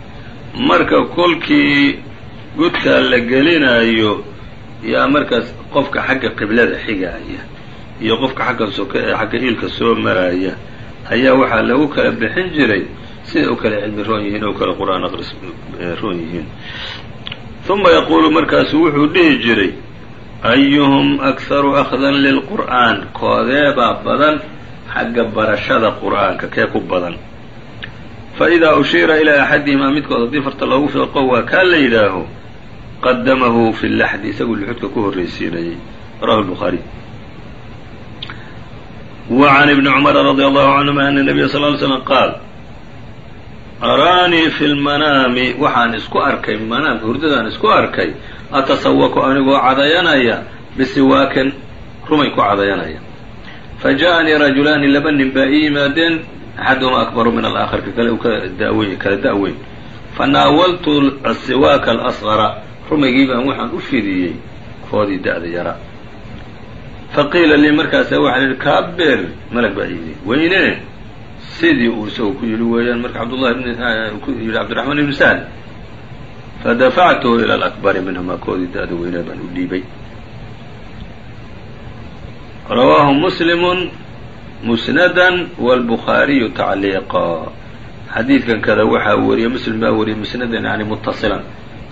marka kolkii godkaa la gelinayo yaa markaas qofka xagga qiblada xigaaya iyo qofka xagga xagga iilka soo maraya ayaa waxaa lagu kala bixin jiray siday u kala cilmi roon yihiin o kala qur'aan aqris roon yihiin. Uma yaquulu markaasu wuxuu dhihi jiray ayuhum akharu akhdan lilqur'aan koodeebaa badan xagga barashada qur'aanka kee ku badan. Faidaa ushiira ilaa axadihimaa midkood haddii farta loogu fiiqo waa kaa la yidhaaho qadamahu fi laxdi isagu luxudka ku horreysiinayay rawahu lbukhaari wa can ibni cumara radi allahu canhuma ana nabiya sal ly slam qaal araanii fi lmanaami waxaan isku arkay manaamka hurdadaan isku arkay atasawaku anigoo cadayanaya bisiwaakin rumay ku cadayanaya. Fa ja'anii rajulaani laba nin baa ii yimaadeen axaduhuma akbaru min alaakhar ka kale u kala daweyn kala da'weyn fanaawaltu asiwaaka alasqara rumaygii baan waxaan u fidiyey koodii da-da yaraa faqiila lii markaasa waxaa yihi kaabir malag baa yidhi weyne sidii uu isagu ku yidhi weeyaan marka cabdullahi ku yidhi cabdiraxmaan ibnu sahl fadafactuhu ila alakbari minhuma koodii da-da weynaa baan u dhiibay. Rawaahu muslimun musnadan wاlbukhaariyu tacliiqa. Xadiidkan kada waxaa wariyey muslim baa wariyey musnadan yani mutasilan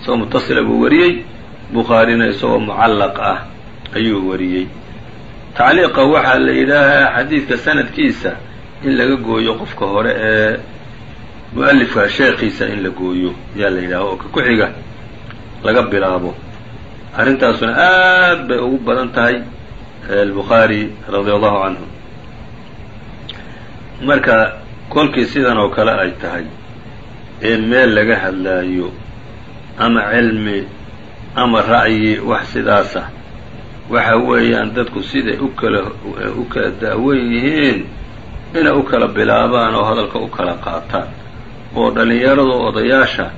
isagoo mutasila buu wariyey. Bukhaarina isagoo mucallaq ah ayuu wariyey. Tacliiqa waxaa la yidhaahaa xadiidka sanadkiisa in laga gooyo qofka hore ee mu'alifka sheekhiisa in la gooyo. Ayaa la yidhaha oo ka ku xiga laga bilaabo. Arrintaasuna aad bay ugu badan tahay albukhaari radia allahu canhu marka kolkii sidan oo kale ay tahay ee meel laga hadlaayo ama cilmi ama ra'yi wax sidaasa waxa weeyaan dadku siday u kala u kala da'wan yihiin inay u kala bilaabaan oo hadalka u kala qaataan. Oo dhallinyaradu odayaasha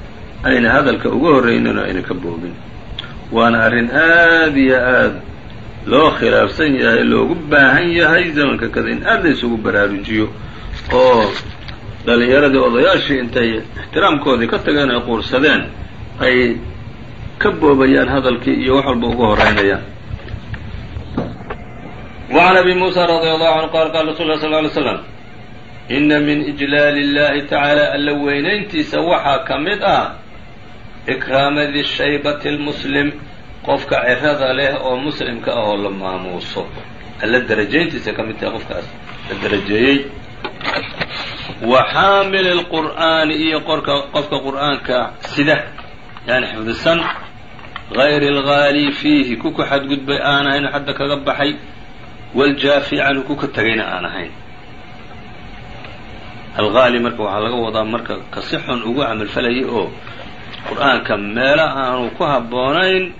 ayna hadalka uga horraynin oo ayna ka boogin waana arrin aad iyo aad loo khilaafsan yahay loogu baahan yahay zamanka kada in aad la baraarujiyo. Oo dhallinyaradii odayaashii intay ixtiraamkoodii ka tageen ay quursadeen ay ka boobayaan hadalkii iyo wax walba uga horraynayaan وعn أbي موسى رضي الله عنه qال qال رsul ه صل ly sلم إna min إجlaal الlahi taعaalى alla weynayntiisa waxaa ka mid ah إkraama di shaybati الmuslim qofka cirada leh oo muslimka ah oo la maamuuso alla darajayntiisa ka mid tahay qofkaas la darajeeyey wa xaamil الqur'aani iyo qorka qofka qur'aanka sida yani xifdisan غayr الغaali fiihi ku ku xadgudbay aan ahayn xadda kaga baxay waljaafi canhu ku ka tegayna aan ahayn algaali marka waxaa laga wadaa marka ka si xun ugu camalfalayay oo qur-aanka meelo aanu ku habboonayn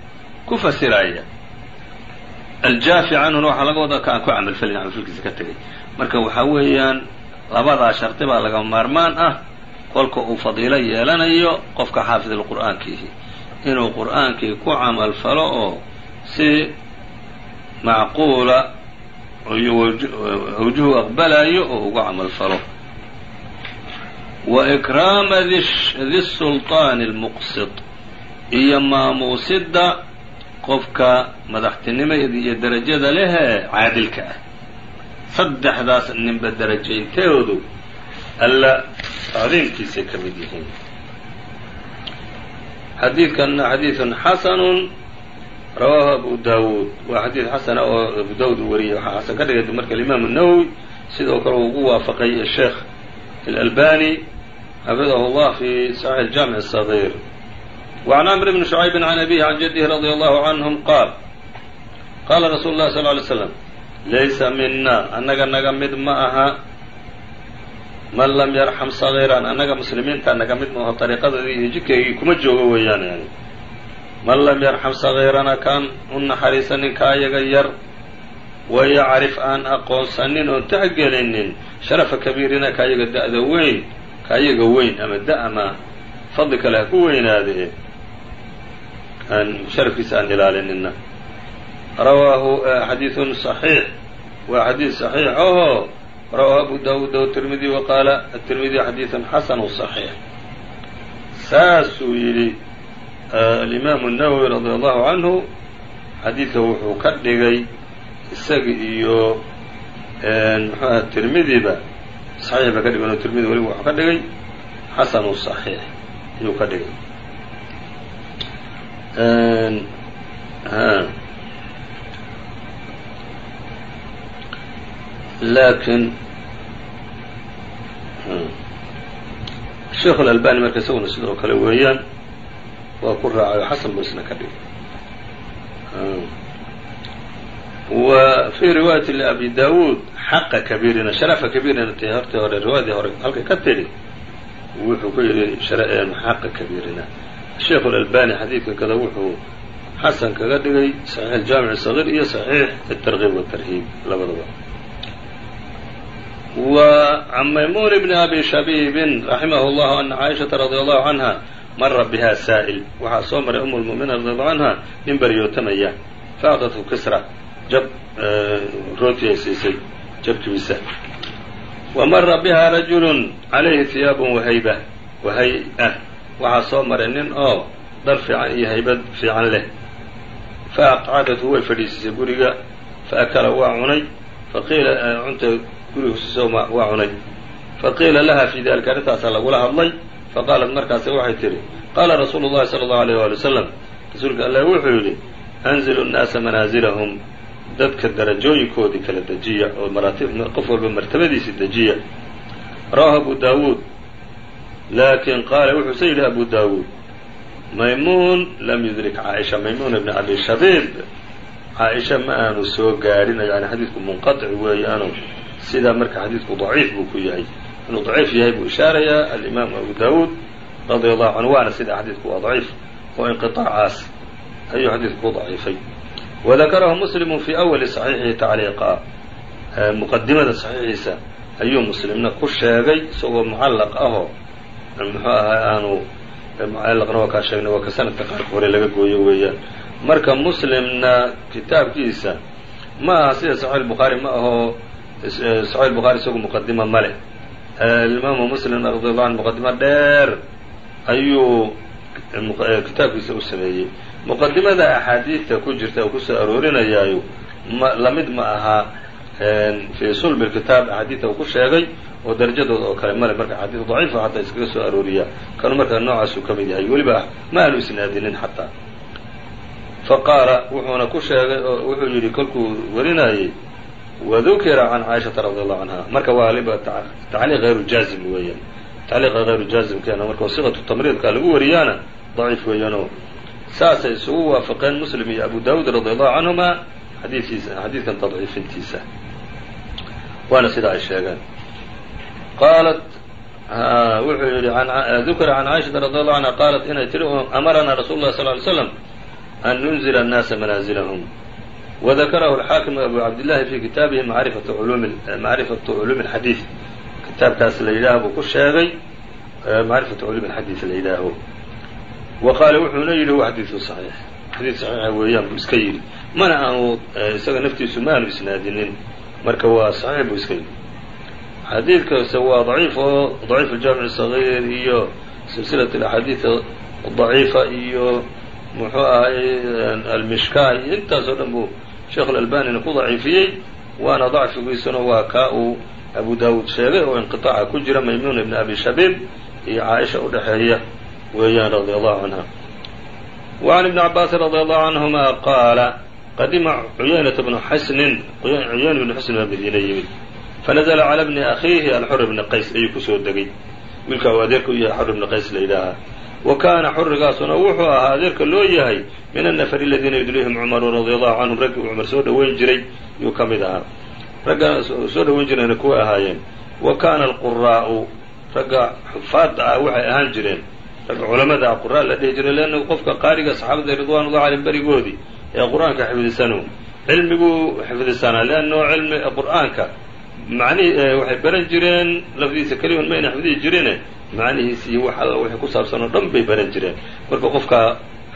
ku fasiraya aljaafi canhuna waxaa laga wadaa ka aan ku camalfalayn camalfalkiisa ka tegay marka waxaa weeyaan labadaa shardi baa laga maarmaan ah kolka uu fadiilo yeelanayo qofka xaafidul qur'aankiihi inuu qur'aankii ku camalfalo oo si macquula awjuhu aqbalayo oo uga camal falo. Wa ikraama di sulطaani اlmuqsid iyo maamuusidda qofka madaxtinimada iyo derajada lehee caadilka ah. Saddexdaas ninba darajaynteedu alla tacdiimkiisay ka mid yihiin xadiidkanna xadiidun xasanu rawaahu abu daawuud waa xadiid xasana oo abu daawud uu wariyey waxaa xasan ka dhigay marka alimaam الnawowi sidoo kale uu ugu waafaqay sheekh اlalbani xafidahu اllah fi saxiix اjaamic الصغيir وعn cmr bn شhucayb عan abihi عan jadih radي allahu canهum qaal qaala rasuulu اlah sl ly slam laysa mina annaga naga mid ma aha man lam yarxam صagiiran annaga muslimiinta naga mid maaho ariiqadeedii iyo jidkaygii kuma joogo weeyaan yani man lam yarxam sagiirana kaan u naxariisanin kaayaga yar wayacrif aan aqoonsanin oon taxgelinin sharafa kabiirina kaayaga da'da weyn kaayaga weyn ama da ama fadli kale ha ku weynaadee aan sharafkiisa aan ilaalinina rawaahu xadiidun صaxiix waa xadiid صaxiix oho rawaahu abu daawuud wtirmidi wa qaala atirmidi xadiidun xasanu صaxiix saasuu yidhi alimaamu الnawowi radi allahu canhu xadiidka wuxuu ka dhigay isaga iyo muxuaha tirmidiba saxiix ba ka dhigan oo tirmidi weliba wuxuu ka dhigay xasanu صaxiix ayuu ka dhigay laakiin sheekh اlalbani marka isaguna sidoo kale weeyaan waa ku raacay oo xasan buu isna ka dhigay wa fii riwaayati liabi daawuud xaqa kabiirina sharafa kabiirina t hortii hore riwaayadii hore halka ka tidhi wuxuu ku yidhi xaqa kabiirina sheekh اlalbani xadiidka kada wuxuu xasan kaga dhigay saxiix jaamic sagiir iyo saxiix atarkiib watarhiib labadaba w can maymuun bni abi shabiibin raximah اllahu ana caaishaةa radi allahu canha mara biha saa'il waxaa soo maray um lmu'miniin radi allahu canha nin baryootamaya faacdathu kisra jab rooti ay siisay jabkiisa. Wa mara biha rajulu calayhi hiyaabun wahayba wahay-ah waxaa soo maray nin oo dar fiican iyo haybad fiican leh. Way fadhiisiisay guriga faakala waa cunay. Cunta guriga husiisa waa cunay. Faqiila laha fi dalika arrintaasaa lagula hadlay. Faqaalat markaase waxay tidhi qaala rasuulu llahi sala allahu alayh waali wasalam rasuulka allah wuxuu yidhi anzilu nnaasa manaasilahum dadka darajooyinkoodii kala dejiya oo qof walba martabadiisii dejiya rawahu abu daawuud. Laakin qaala wuxuuse yidhi abu daawuud maymuun lam yudrik caaisha maymuun ibni abi shabiib. Caaisha ma aanu soo gaadhin yani xadiidku munqaطic weeyaanu sidaa marka xadiidku daciif buu ku yahay. Inuu daciif yahay buu ishaarayaa alimaamu abu daawuud radia allahu canhu waana sidaa xadiidku waa daciif oo inqiaacaas ayuu xadiidku ku daciifay. Wadakarahu muslimu fii awali saxiixihi tacliiqa. Muqadimada saxiixiisa ayuu muslimna ku sheegay isagoo mucallaq ahoo. Muxuu ahaa aanu mucallaqna waa kaa sheegnay waa ka sanadka qaarka hore laga gooyo weeyaan. Marka muslimna kitaabkiisa ma aha sida saxiix bukhaari ma aho saxiix bukhaari isagu muqadima ma leh imaamu muslimna radi allahu anhu muqadimo dheer ayuu kitaabkiisa u sameeyey. Muqadimada axaadiidta ku jirta uu ku soo aroorinayaayo ma la mid ma aha fii sulbi kitaab axaadiidta uu ku sheegay oo darajadooda oo kale male. Marka xadiid daciifa xataa iskaga soo arooriyaa kanu markaa noocaasuu ka mid yahay. Weliba ma aanu isnaadinin xataa. Fa qaala wuxuuna ku sheegay oo wuxuu yidhi kolkuu warinayey wadukira can caaishata radi allahu canha marka waa liba tacliiq hayru jaazim weeyaan tacliiqa hayru jaazimkeena marka wasiqatu tamriidka lagu wariyaana daciif weeyaanoo saasay isugu waafaqeen muslim iyo abu daawuud radi allahu canhuma xadiikiisa xadiidkan tadciifintiisa waana sidaa ay sheegeen qaalat wuxuu yidhi dukira can caaishata radi allahu canha qaalat inay tihi amaranaa rasuulu sal ly slam an nunzila annaasa manaazilahum wadakarahu alxaakimu abu cabdillahi fi kitaabihi macrifatu culuumi alxadiid kitaabkaas la yidhaah buu ku sheegay macrifatu culuumi alxadiid la yidhaaho wa qaala wuxuuna yidhi huwa xadiidu saxiix xadiid saxiixa weeyaan buu iska yidhi mana aanu isaga naftiisu ma aanu isnaadinin marka waa saxiix buu iska yidhi xadiidkaase waa daciif oo daciif aljaamic sagiir iyo silsilat alaxaadiid daciifa iyo muxuu ahay almishkaa iyo intaasoo dhan buu sheekh alalbanina ku daciifiyey waana dacfigiisuna waa kaa uu abu daawuud sheegay oo inqiطaaca ku jira maymuun ibn abi shabiib iyo caaisha u dhexeeya weeyaan radi allahu anha. Wacan ibni cabaasin radi allahu canhuma qaala qadima cuyaynata bnu xasnin cuyayn bnu xasnin baa madiina yimid. Fanazala cala bni akhiihi alxur bni qays ayuu ku soo degay. Wiilkaa u adeerka u yahay xur bni qays la yidhaahaa wa kaana xurigaasuna wuxuu ahaa adeerka loo yahay min annafr aladiina yudliihim cumaru radi allahu canhum raggii cumar soo dhoweyn jiray yuu ka mid ahaa. Ragga soo dhoweyn jirayna kuwa ahaayeen. Wa kaana alquraa'u ragga xufaadda ah waxay ahaan jireen. Ragga culamada ah qura' la dhihi jiray leanna qofka qaariga saxaabada ridwanullahi calayhim berigoodii ee qur'aanka xifdisanu. Cilmiguu xifdisanaa leanno cilmi qur'aanka macnihii waxay baran jireen lafdiisa keliyun mayna xifdihi jirine macnihiis iyo wax alla wixii ku saabsan oo dhan bay baran jireen. Marka qofka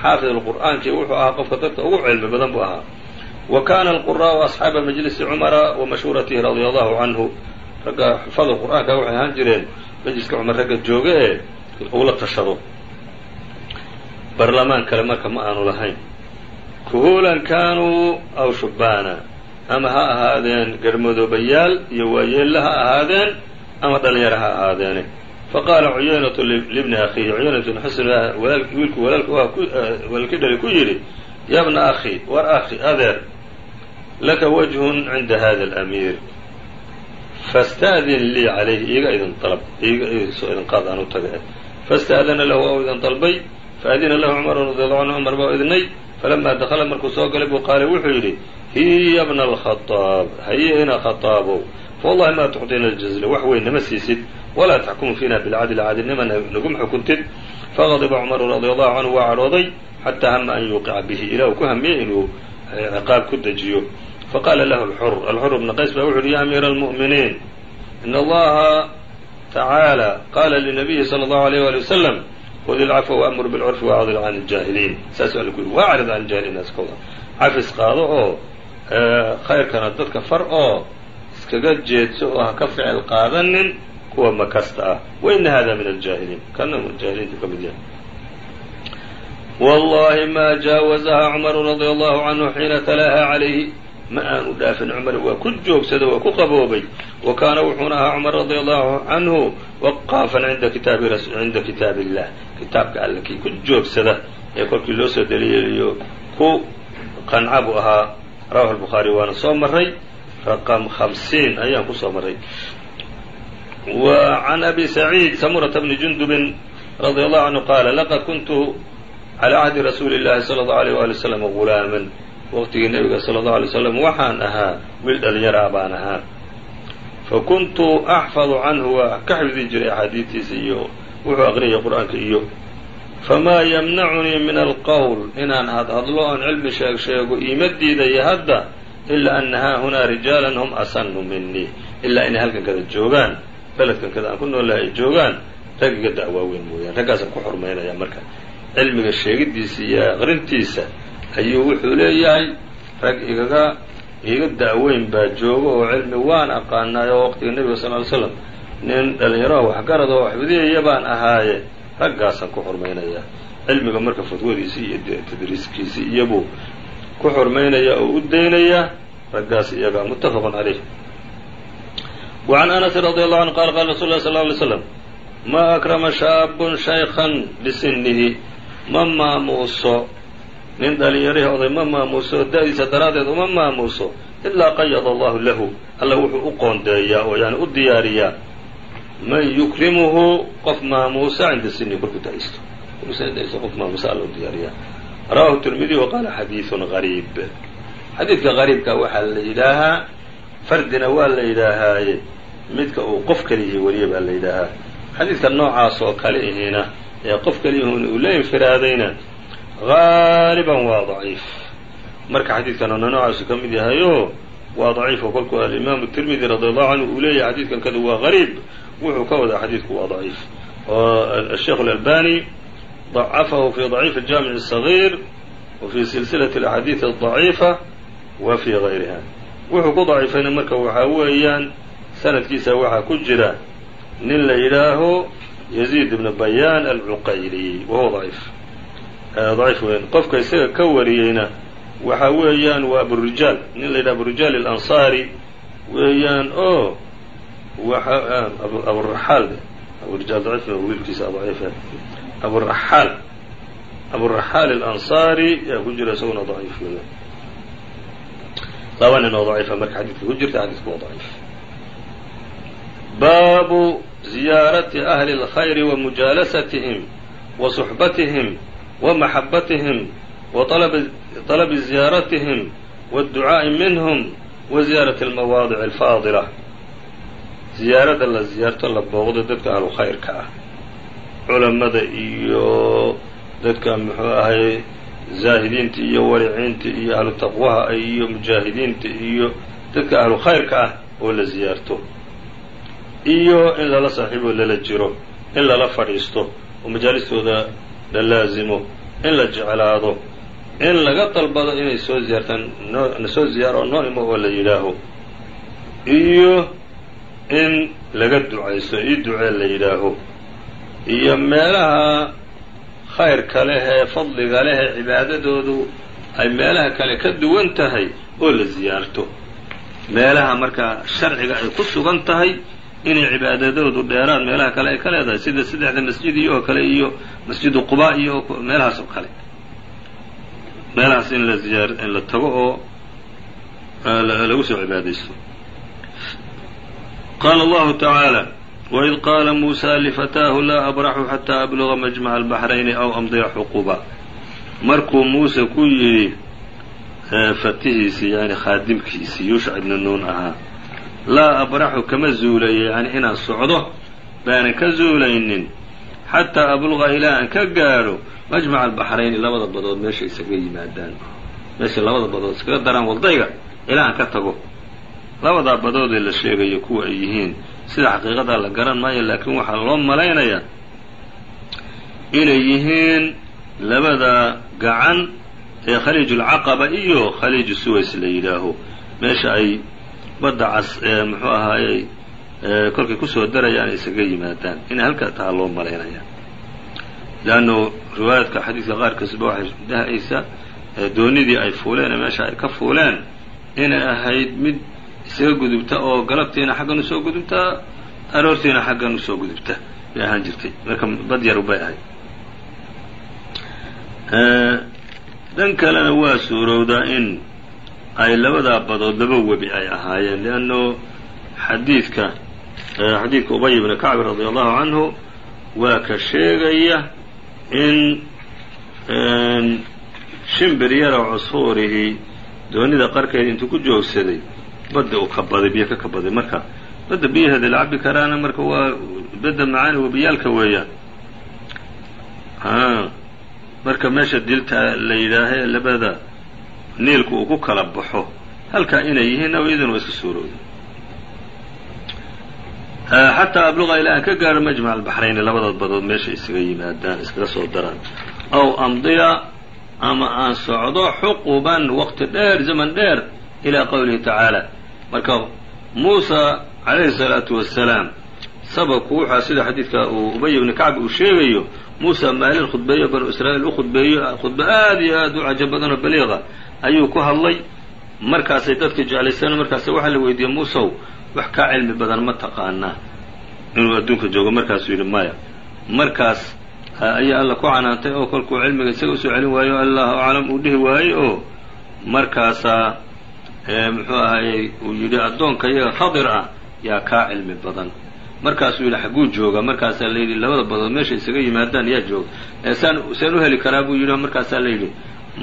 xaafid alqur'aanki wuxuu ahaa qofka dadka ugu cilmi badan buu ahaa. Wa kana alquraa'u asxaaba majlisi cumara wa mashhuuratihi radia allahu canhu ragga xufada qur'aanka waxay ahaan jireen majliska cumar ragga jooga ee ula tashado. Barlamaan kale marka ma aanu lahayn. Kuhuulan kaanuu aw shubbaana ama ha ahaadeen garhmadoobayaal iyo waayeella ha ahaadeen ama dhalinyaro ha ahaadeene faqaala cuyaynatu libni akhiihi cuyaynatu bn xusn wiilku walaalkii dhali ku yidhi ya bna akhi war akhi adeer laka wajhun cinda hada alamiir fasta'din lii calayhi iiga idin dalb iiga soo idin qaad aan u taga fasta'dana lahu u idin dalbay faadina lahu cumar radi allahu canhu cumar baa idnay falamaa dakala markuu soo galay buu qaala wuxuu yidhi hiya bna alkhadaab haye ina khadaabow fawallahi ma tucطina ljazla wax weyn nama siisid walaa taxkumu fiina bilcadli cadilnima naguma xukuntid faqadiba cumaru radi allahu canhu waa cadhooday xataa hama an yuuqica bihi ilah ku hamiyey inuu ciqaab ku dejiyo faqaala lahu alxur alxur bna qays baa wuxu uhi ya amiira almu'miniin in allaha tacaala qaala linabiyi sala allahu alayh wali wasalam khud ilcafwa waamur bilcurfi waacdil can iljaahiliin saasuu alla ku yidhi waacrid can iljaahiliin askooda cafis qaado oo khayrkana dadka far oo iskaga jeedso oo ha ka ficil qaadanin kuwa makasta ah waina hada min aljaahiliin kana jaahiliintu ka mid yahay wallahi ma jaawazaha cumaru radia allahu canhu xiina talaaha calayhi ma aanu dhaafin cumar waa ku joogsada waa ku qaboobay wa kaana wuxuuna ahaa cumar radia allahu canhu waqaafan cinda kitaabi cinda kitaab illah kitaabka alle kii ku joogsada ee kolkii loo soo daliiliyo ku qanca buu ahaa rawahu albukhaari waana soo maray raqam hamsiin ayaan kusoo maray wa can abi saciid samurata bni jundubin radia allahu canhu qaala laqad kuntu calى cahdi rasuuli اllahi salى اllahu alيyh wali wslam gulaaman waqtigii nebiga sala allahu alay slam waxaan ahaa wiil dhalinyaraa baan ahaa. Fa kuntu axfadu canhu waa ka xifdi jiray axaadiidtiisa iyo wuxuu aqriyay qur'aanka iyo famaa yamnacunii min alqowl inaan hadhadlo oon cilmi sheeg sheego iima diidayo hadda ilaa ana haahunaa rijaalan hum asanu minii ilaa inay halkan kada joogaan beledkan kada aan ku noolahay ay joogaan rag iga da'waaweyn mooyaan. Raggaasaan ku xurmaynaya marka cilmiga sheegiddiisa iyo aqrintiisa ayuu wuxuu leeyahay rag igaga iga da'weyn baa jooga oo cilmi waan aqaanaay oo waqtiga nebiga sal ly slam nin dhallinyaraha waxgarad oo xifdiyaya baan ahaaye. Raggaasaan ku xurmaynaya. Cilmiga marka fatwadiisii iyo tadriiskiisii iyabuu ku xurmaynaya oo u daynaya raggaas iyagaa muttafaqun calayh wa can anasin radi allahu canhu qala qala rasul lah sal ly slam ma akrama shaabun shaykan bisinihi ma maamuuso nin dhalinyarihii oday ma maamuuso da-diisa daraaddeed uma maamuuso ilaa qayada allahu lahu. Alla wuxuu u qoondeeyaa oo yani u diyaariyaa. Man yukrimuhu qof maamuusa cinda sini kolkuu da'isto qof maamuusa alla u diyaariyaa. Rawahu tirmidiy wa qaala xadiidun gariib. Xadiidka gariibka waxaa la yidhaahaa fardina waa la yidhaahaaye midka uu qof keliyihi weliya baa la yidhaahaa. Xadiidka noocaas oo kale ihina ee qof keliyahun uu la infiraadayna gaaliban waa daciif marka xadiidkan ona noocaasu ka mid yahayo waa daciifo kolkuu alimaamu tirmidi radi allahu canhu uu leeyahay xadiidkan kada waa gariib wuxuu ka wadaa xadiidku waa daciif oo asheikh alalbani ضacafahu fi ضaciif الjaamiع الصغيir wa fi silsilaة اlaxaadiiث الضaciifa wa fi غayriha wuxuu ku daciifayna marka waxaa weeyaan sanadkiisa waxaa ku jira nin la yidhaaho yaziid ibn bayaan alcuqayli wahuwa daciif daciif weyan qofka isaga ka wariyeyna waxa weeyaan waa aburijaal nin la yidhaha aburijaal alansaari. Weeyaan oo waxa aburaxaal aburijaal daciif wiilkiisa daciif aburaxaal aburaxaal alansaari yaa ku jira isaguna daciif weya laba nin oo daciifa marka xadiidka ku jirta xadiidku waa daciif. Baabu ziyaarati ahli اlkhayri wa mujaalasatihim wa suxbatihim wa طalabi ziyaaratihim wاdducaa'i minhum wa ziyaarati almawaadic alfaadila ziyaarada la ziyaarto la booqdo dadka ahlu khayrka ah. Culamada iyo dadka muxuu ahay zaahidiinta iyo wariciinta iyo ahlu taqwaha iyo mujaahidiinta iyo dadka ahlu khayrka ah oo la ziyaarto iyo in lala saaxiibo lala jiro in lala fadhiisto oo majaalistooda la laazimo in la jeclaado in laga dalbado inay soo ziyaartaan na soo ziyaaro oo oo la yidhaaho. Iyo in laga ducaysto ii ducee la yidhaaho. Iyo meelaha khayrka leh ee fadliga leh ee cibaadadoodu ay meelaha kale ka duwan tahay oo la ziyaarto. Meelaha markaa sharciga ay ku sugan tahay inay cibaadadoodu dheeraad meelaha kale ay ka leedahay sida saddexda masjid iyo oo kale iyo masjidu quba iyo meelahaas oo kale. Meelahaas in la ziyaar in la tago oo lagu soo cibaadaysto. Qaala allahu tacaala waid qaala muusa lifataahu laa abraxu xataa abluga majmaca albaxrayni aw amdiya xuquba markuu muuse ku yidhi fatihiisii yani khaadimkiisii yuushac ibnu nuun ahaa laa abraxu kama zuulayo yani inaan socdo baanan ka zuulaynin xataa abluqa ilaa aan ka gaadho majmaca albaxrayni labada badood meesha isaga yimaadaan. Meesha labada badood iskaga daraan wadayga ilaa aan ka tago. Labadaa badoodee la sheegayo kuwa ay yihiin sida xaqiiqadaa la garan maayo laakiin waxaa loo malaynayaa inay yihiin labada gacan ee khaliijulcaqaba iyo khaliiju suways la yidhaaho. Meesha ay badda cas ee muxuu ahaayey kolkay ku soo darayaan ay isaga yimaadaan inay halkaa tahaa loo malaynaya leannu riwaayaadka xadiidka qaarkiisba waxay dhahaysa doonidii ay fuuleen ee meesha ay ka fuuleen inay ahayd mid isaga gudubta oo galabtiina xaggan u soo gudubtaa aroortiina xaggan u soo gudubta. Bay ahaan jirtay. Marka bad yar bay ahayd. Dhan kalena waa suurowdaa in ay labadaa badood laba webi ay ahaayeen leanno xadiidka xadiidka ubay ibni kacbi radi allahu canhu waa ka sheegaya in shimbir yaroo cusfuurihii doonida qarkeeda intuu ku joogsaday badda uu kabaday biyo ka kabaday marka badda biyaheeda la cabi karaana marka waa badda macaani webiyaalka weeyaan. Marka meesha dilta la yidhaaha ee labada niilku uu ku kala baxo. Halkaa inay yihiin aw waa iska suurooda xataa abluqa ilaa aan ka gaaro majmac albaxrayni labadood badood meesha isaga yimaadaan iskaga soo daraan. Aw amdiya ama aan socdo xuquban waqti dheer zaman dheer ilaa qowlihi tacaala marka muusa calayhi salaatu wasalaam sababku wuxaa sida xadiidka uu ubay ibni kacb uu sheegayo muusa maalin khudbeeyo banu israa'iil u khudbeeyo khudbe aad iyo aad u cajo badan oo baliiqa ayuu ku hadlay. Markaasay dadka jeclaysana markaas waxaa la weydiiyey muusow wax kaa cilmi badan ma taqaanaa. Inuu adduunka joogo markaasuu yidhi maya. Markaas ayaa alla ku canaantay oo kolkuu cilmiga isaga u soo celin waayo allahu aclam uu dhihi waayey oo markaasaa muxuu ahayey uu yidhi addoonka iyaga khadir ah yaa kaa cilmi badan. Markaasuu yidhi xagguu jooga. Markaasaa la yidhi labada badood meesha isaga yimaadaan yaa jooga saan saan u heli karaa buu yidhi markaasaa la yidhi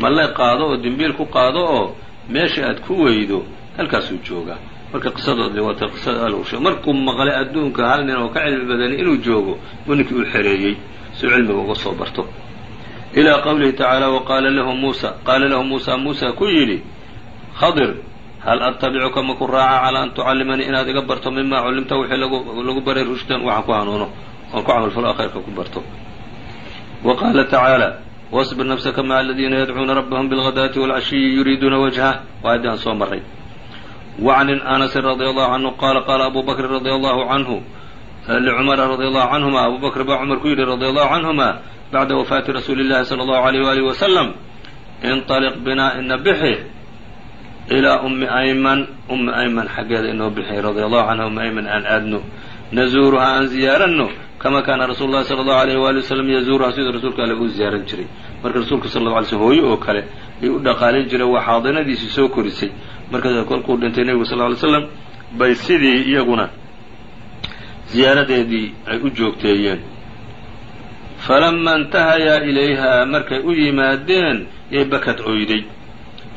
male qaado oo dimbiil ku qaado oo meesha aad ku weydo halkaasuu joogaa. Marka qisadoodi waata qisada alshe markuu maqlay adduunka hal nin oo ka cilmi badani inuu joogo buu ninkii u xereeyey suu cilmiga uga soo barto. Ilaa qowlihi tacaala waqaala lahu muusa qaala lahu muusa muusa ku yidhi khadir hal attabicuka maku raaca calaa an tucallimanii inaad iga barto mimaa cullimta wixii lagu baray rushdan? Waxaan ku hanuuno. Oon ku camalfalo khayrka ku barto. Wa qaala tacaala wasbir nafsaka maca aladiina yadcuuna rabbahum bilghadaati waalcashiyi yuriiduuna wajhah waa addii aan soo marray وعn أنس رضي الله عنه qال qال أbو بكر رضي الله عنه لcمر رضي الله عنهma أbو بكر baa cمر ku yihi رضي الله عنهma بعda وفاaةi رasuuل اللhi صلى الله عليه وآله وسلم انطلق بنا ina bxi إلىa أmi أيمن أmi أيمن xaggeeda inoo bixi رضي الله عنها أmi أيمن aan aadno nazuuruha aan ziyaaranno kama kaana rasuulu llahi sala allahu alayh waali wasalam yazuuruha siduu rasuulka alle uu ziyaaran jiray marka rasuulka sal lla alay slm hooyo oo kale ayuu u dhaqaalin jiray waa xaadinadiisii soo korisay marka kolkuu dhintay nebigu sal ly slam bay sidii iyaguna ziyaaradeedii ay u joogteeyeen falama intahayaa ilayha markay u yimaadeen yay bakad oyday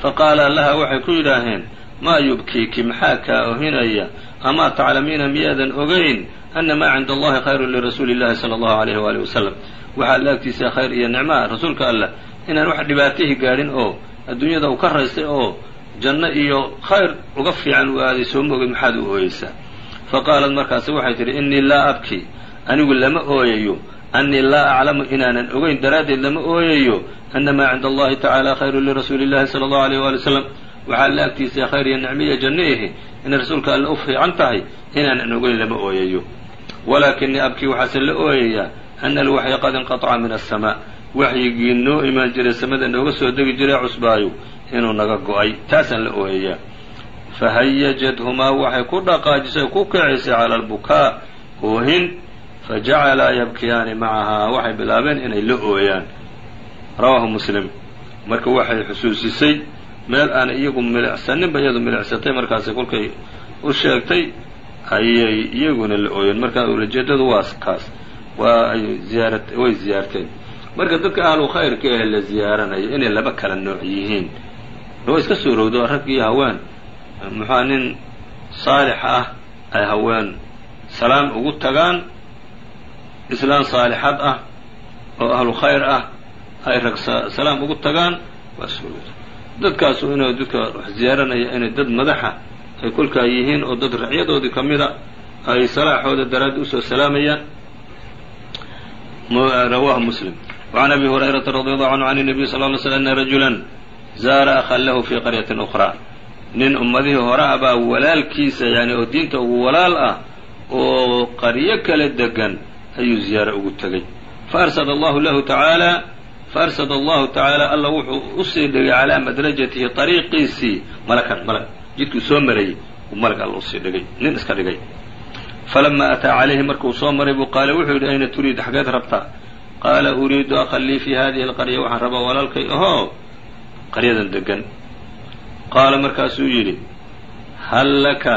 faqaala laha waxay ku yidhaaheen maa yubkiiki maxaa kaa ohinaya amaa taclamiina miyaadan ogayn ana maa cinda allahi khayrun lirasuuli illahi sala allahu alayh waali wasalam waxaa alla agtiisa khayr iyo nicmaa rasuulka allah inaan wax dhibaatihii gaadhin oo adduunyada uu ka raystay oo janno iyo khayr uga fiican u aaday soo mogay maxaad u ooyeysaa fa qaalat markaasi waxay tidhi innii laa abki anigu lama ooyayo annii laa aclamu inaanan ogeyn daraaddeed lama ooyayo ana maa cinda allahi tacaala khayrun lirasuuli illahi allahu alayh waali wasalam waxaa alla agtiisa khayr iyo nicmiya janno ihi inay rasuulka alle u fiican tahay inaanan ogeyn lama ooyayo. Walaakinii abkii waxaase la ooyayaa ana alwaxya qad inqataca min asamaa waxyigii noo imaan jiray samada nooga soo degi jiray cusbaayo inuu naga go'ay. Taasaan la ooyayaa fahayajadhumaa waxay ku dhaqaajisay ku kicisay cala albukaa. Oohin fajacalaa yabkiyaani macahaa. Waxay bilaabeen inay la ooyaan. Rawaahu muslim. Marka waxay xusuusisay meel aan iyagu milicsaninba iyadu milicsatay markaasi kolkay u sheegtay ayay iyaguna la ooyeen. Marka ulajeedadu waa kaas waa ay ziyaara way ziyaarteen. Marka dadka ahlu khayrka ah la ziyaaranayo inay laba kala nooc yihiin. Waa iska soo rowdo rag iyo haween muxua nin saalix ah ay haween salaam ugu tagaan islaan saalixad ah oo ahlu khayr ah ay rag salaam ugu tagaan waa soo rowdo dadkaasu inuu dadka wax ziyaaranaya inay dad madaxa ay kolkaa yihiin oo dad racyadoodii ka mida ay salaaxooda daraaddi usoo salaamayaan rawaahu muslim وعn abi هurayرaةa رadي الله عanه عن النبي صلى اه علي sلم أna رaجuلا zaara أخا lahu fي qaryaة أخرى nin ummadihii hore a baa walaalkiisa yani oo diinta ugu walaal ah oo qaryo kala degan ayuu ziyaaro ugu tegay faarsada allahu lahu tacaala faarsada allahu tacaala alla wuxuu u sii dhigay calaa madrajatihi ariiqiisii malakan malag jidkuu soo marayey uu malag alla u sii dhigay nin iska dhigay falama ataa calayhi markuu soo maray buu qaala wuxuu yidhi ayna turiid xageed rabtaa qaala uriidu akhan lii fi hadihi alqarya waxaan rabaa walaalkay ahoo qaryadan degan qaala markaasuu yidhi hal laka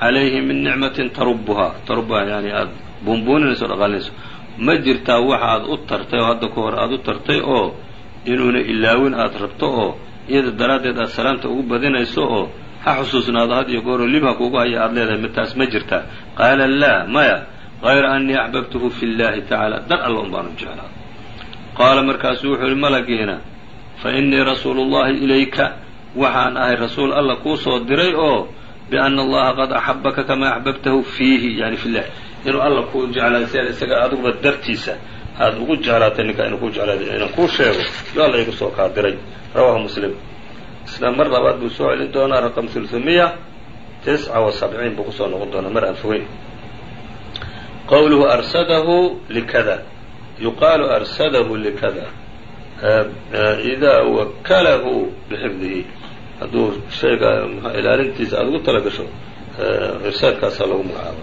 calayhi min nicmatin tarubuhaa tarubuhaa yani aada buunbuuninayso o ma jirtaa waxa aad u tartay oo hadda ka hor aada u tartay oo inuuna ilaawin aada rabto oo iyada daraaddeed aad salaamta ugu badinayso oo ha xusuusnaado had iyo gooroo libha kuugu haya aada leedahay mataas ma jirtaa qaala laa maya hayra annii axbabtuhu fi llahi tacaala. Dar alla un baanu jeclaa. Qaala markaasuu wuxuu yihi malagiina fa innii rasuulu llahi ilayka waxaan ahay rasuul alla kuu soo diray oo biana allaha qad axabaka kamaa axbabtahu fiihi yani fi llah inuu alla kuu jeclaaday si aad isaga adiguba dartiisa aada ugu jeclaatay ninkaa inuu kuu jeclaaday inaan kuu sheego yo alla igu soo kaa diray rawahu muslim. Isla mar labaad buu soo celin doonaa raqam hulhumiya tisca wa sabciin buu ku soo noqon doonaa mar aan fogeyn. Qowluhu arsadahu likada. Yuqaalu arsadahu likada. Idaa wakalahu bixifdihi. Hadduu shayga ilaalintiisa aada ugu tala irsaadkaasaa lagu magacaaba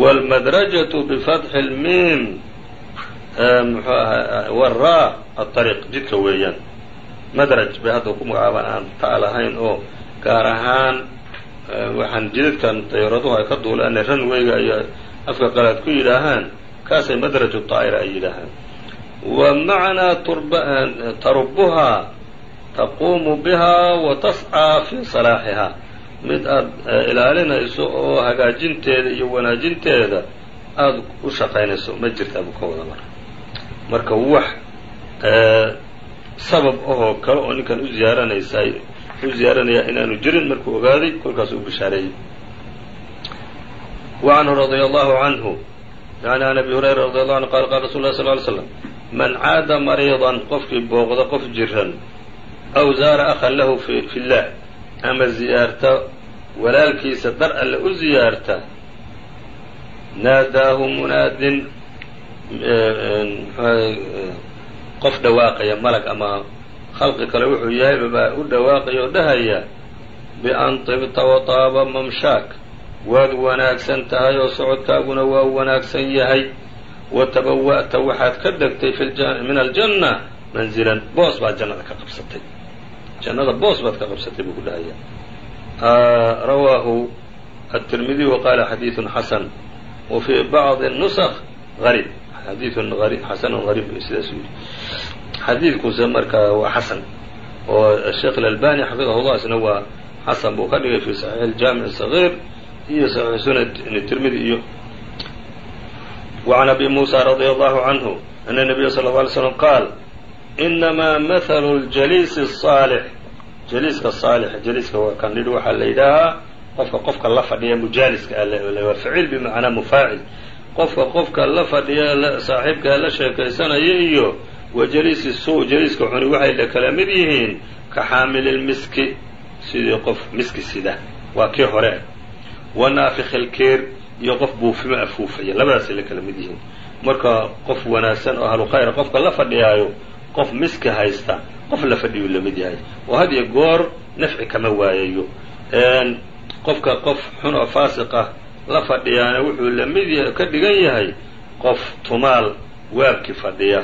wاlmadrajaة bifatxi اlmim mxuu aha wara aariiq jidka weeyaan madraj bay hadda ku magacaabaan aan ta lahayn oo gaar ahaan waxaan jidadkan dayaraduhu ay ka duulaan ranwayga ay afka qalaad ku yidhaahaan kaasay madraju daa'ira ay yidhaahaan wa macnaa tarubuhaa taquumu bihaa wa tascaa fii salaaxihaa mid aada ilaalinayso oo hagaajinteeda iyo wanaajinteeda aada u shaqaynayso ma jirtaa buu ka wada mara marka wax sabab ahoo kale oo ninkan u ziyaaranaysa u ziyaaranayaa inaanu jirin markuu ogaaday kolkaas u bishaareeyey. Canhu radia allahu canhu yani an abi hurayra radi allahu anhu qala qala rasul lah sal ly slam man caada mariidan qofkii booqda qof jiran aw zaara akhan lahu fi llah ama ziyaarta walaalkiisa dar alle u ziyaarta naadaahu munaadin qof dhawaaqaya malag ama khalqi kale wuxuu yahay baa u dhawaaqaya oo dhahaya bian tibta wataaba mamshaak waad wanaagsan tahay oo socodkaaguna waa wanaagsan yahay wa tabawa'ta waxaad ka degtay min aljanna manzilan boos baad jannada ka qabsatay jannada boos baad ka qabsatay buu ku dhahaya rawaahu التirmidiي وqala xadiiث xasan و fي bعضi النسخ غarيb xadiiث xasan غarيb sidaas yidhi xadiidkuse markaa waa xasan oo الشheekh الألbاني xafiظah الlah isna waa xasan buu ka dhigay fi صaحيح الجamiع الصغير iyo صaحيح sunan التirmidi iyo وعن أbي موسى رضي الله عنه أن النبي صلى الله عليه وسلم qاal inamaa mahalu ljaliisi الsaalix jaliiska saalix jaliiska waa kan nidhi waxaa la yidhaahaa qofka qofka la fadhiya mujaaliska waa ficil bimacnaa mufaacil qofka qofka la fadhiya saaxiibka la sheekaysanaya iyo wa jaliisi suu jaliiska xuni waxay kala mid yihiin ka xaamililmiski sidii qof miski sida waa kii hore wa naafikhilkeer iyo qof buufimo afuufaya labadaasay la kala mid yihiin marka qof wanaagsan oo ahlukhayr qofka la fadhiyaayo qof miski haysta qof la fadhiyuu la mid yahay. Oo had iyo goor nafci kama waayayo. Qofka qof xun oo faasiq ah la fadhiyaana wuxuu la mid ka dhigan yahay qof tumaal waabki fadhiya.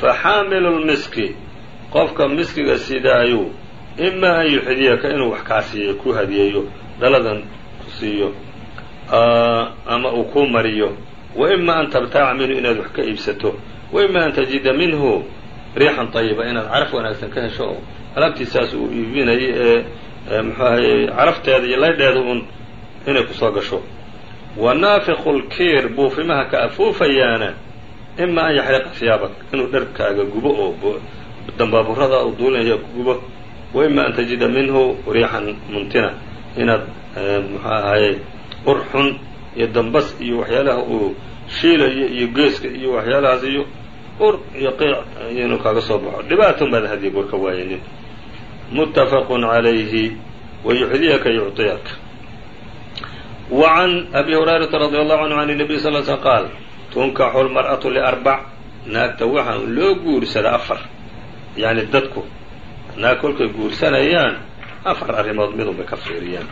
Fa xaamilu lmiski qofka miskiga sidaayu ima an yuxdiyaka inuu wax kaa siiyo ku hadiyeeyo dhaladan ku siiyo ama uu kuu mariyo. Wa ima an tabtaaca minhu inaad wax ka iibsato. Wa ima an tajida minhu riixan طayiba inaad caraf wanaagsan ka hesho oo alaabtiisaas uu iibinayo ee muxuu ahaye carafteeda iyo laydheeda un inay ku soo gasho. Wa naafiku lkiir buufimaha ka afuufayaana ima an yaxriqa hiyaabak inuu dharkaaga gubo oo dambaaburada u duulinaya gubo wa ima an tajida minhu riixan muntina inaad muxuu ahaye ur xun iyo dambas iyo waxyaalaha uu shiilayo iyo geeska iyo waxyaalahaas iyo ur iyo qiic iyo inuu kaaga soo baxo. Dhibaatun baad hadyi burka waaynin muttafaqun calayhi wayuxdiyaka yucطiyaka wa can abi hurayrata radi allahu canhu can nabiy sal sl qaal tunkaxu lmar'atu liarbac naagta waxaan loo guursadaa afar. Yacni dadku naag kolkay guursanayaan afar arrimood midunbay ka fiiriyaan.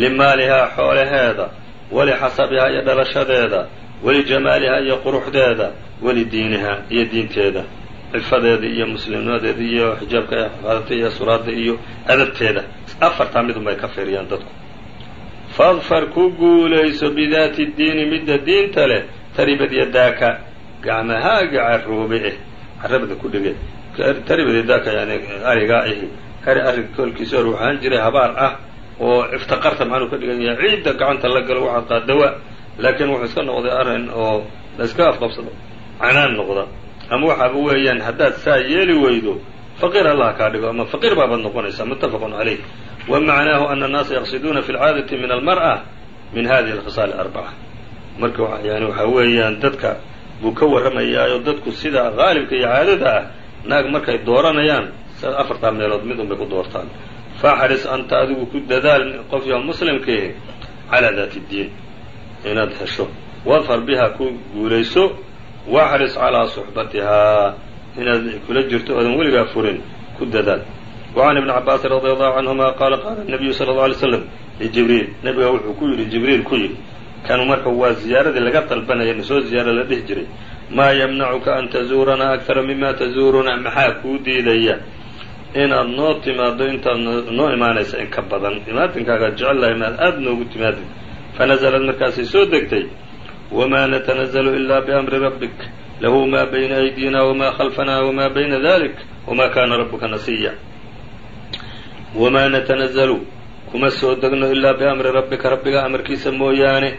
Limaalihaa xoolaheeda walixasabihaa iyo dhalashadeeda walijamaalihaa iyo quruxdeeda walidiinihaa iyo diinteeda cifadeeda iyo muslimnimadeeda iyo xijaabka ay qaadatay iyo suraadda iyo adabteeda afartaa midun bay ka fiiriyaan dadku fadfar ku guulayso bidaati diini midda diinta leh taribad yadaaka gacmahaaga caroobe eh carabada ku dhige taribad yadaaka yani arigaa ihi ari ariga kolkiisa hor waxaan jiray habaar ah oo iftaqarta maxaanuu ka dhigan yahay ciidda gacanta la galo waxaad qaadawa laakiin wuxuu iska noqday arrin oo la iska afqabsado canaan noqda. Ama waxaaba weeyaan haddaad saa yeeli weydo faqiir allah kaa dhigo ama faqiir baabaad noqonaysaa muttafaqun calayh. Wa macnaahu ana annaasa yaqsiduuna fi lcaadati min almar'a min hadihi alkhisaal arbaca marka yani waxaa weeyaan dadka buu ka warramayaayo dadku sida haalibka iyo caadada ah naag markay dooranayaan afartaa meelood mid un bay ku doortaan. Faxris anta adigu ku dadaal qof yaho muslimkiihi calaa daati ddiin inaad hesho. Wadfar biha ku guulayso waxris calaa suxbatihaa. Inaad kula jirto oodan weligaa furin ku dadaal. Wacan ibni cabaasin radi allahu canhuma qaala qaala nabiyu sala alla alay slam lijibriil nabiga wuxuu ku yidhi jibriil ku yidhi kanu marka waa ziyaaradii laga dalbanaya nasoo ziyaara la dhihi jiray? Maa yamnacuka an tazuuranaa akara mima tazuurunaa maxaa kuu diidaya? Inaad noo timaado intaad noo imaanaysa in ka badan. Imaatinkaaga jecel lahay maad aada noogu timaadid fanazalad markaasay soo degtay wma natanazalu ila biamri rabbik lahu ma bayna aydina wma khalfana wma bayna dalik wma kana rabuka nasiya wamaa natanazalu kuma soo degno ilaa biamri rabbika rabbiga amarkiisa mooyaane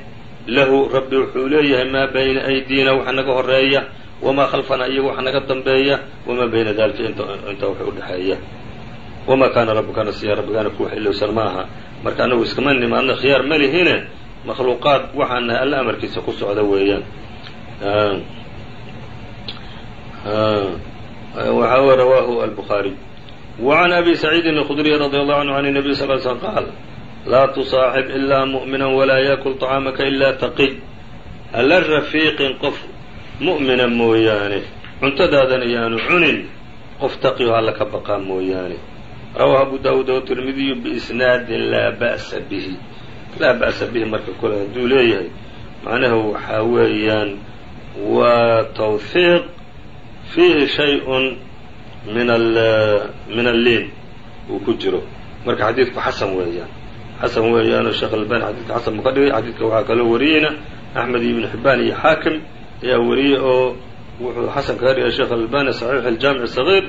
lahu rabbi wuxuu leeyahay maa bayna aydiina waxa naga horreeya wamaa khalfanaa iyaga waxa naga dambeeya wamaa bayna dalika intaa wax udhexeeya wamaa kaana rabbuka nasiya rabbigaana ku wax ilowsan ma aha marka anagu iskama nimaadno khiyaar ma lihine makhluuqaad waxaan nahay alla amarkiisa ku socda weeyaan waxa rawaahu albukhaariy وعn أbي سعيidi الخdري رضي الله عنه عن النبي صل ل سلم qاal laa تصاaxب إlا مؤمiنا وlaa yakل طعاamka إlا تqي hala rafiiqin qof muؤmina mooyaane cuntadaadana yaanu cunin qof taqio alla ka baqaa mooyaane rawاه abu dawud وتirmidiyu بإsnaadi laa bأsa bه laa ba'sa bihi marka kule hadduu leeyahay. Macnahu waxaa weeyaan waa tawfiiq fiihi shay-un min min alliin uu ku jiro. Marka xadiidku xasan weeyaan. Xasan weeyaanoo sheekh albani xadidka xasan buu ka dhigay. Xadiidka waxaa kaloo wariyeyna. Axmed ibnu xibbaan iyo xaakim ayaa wariyey oo wuxuu xasan kaga dhigay sheekh albani saxiix aljaamic sagiir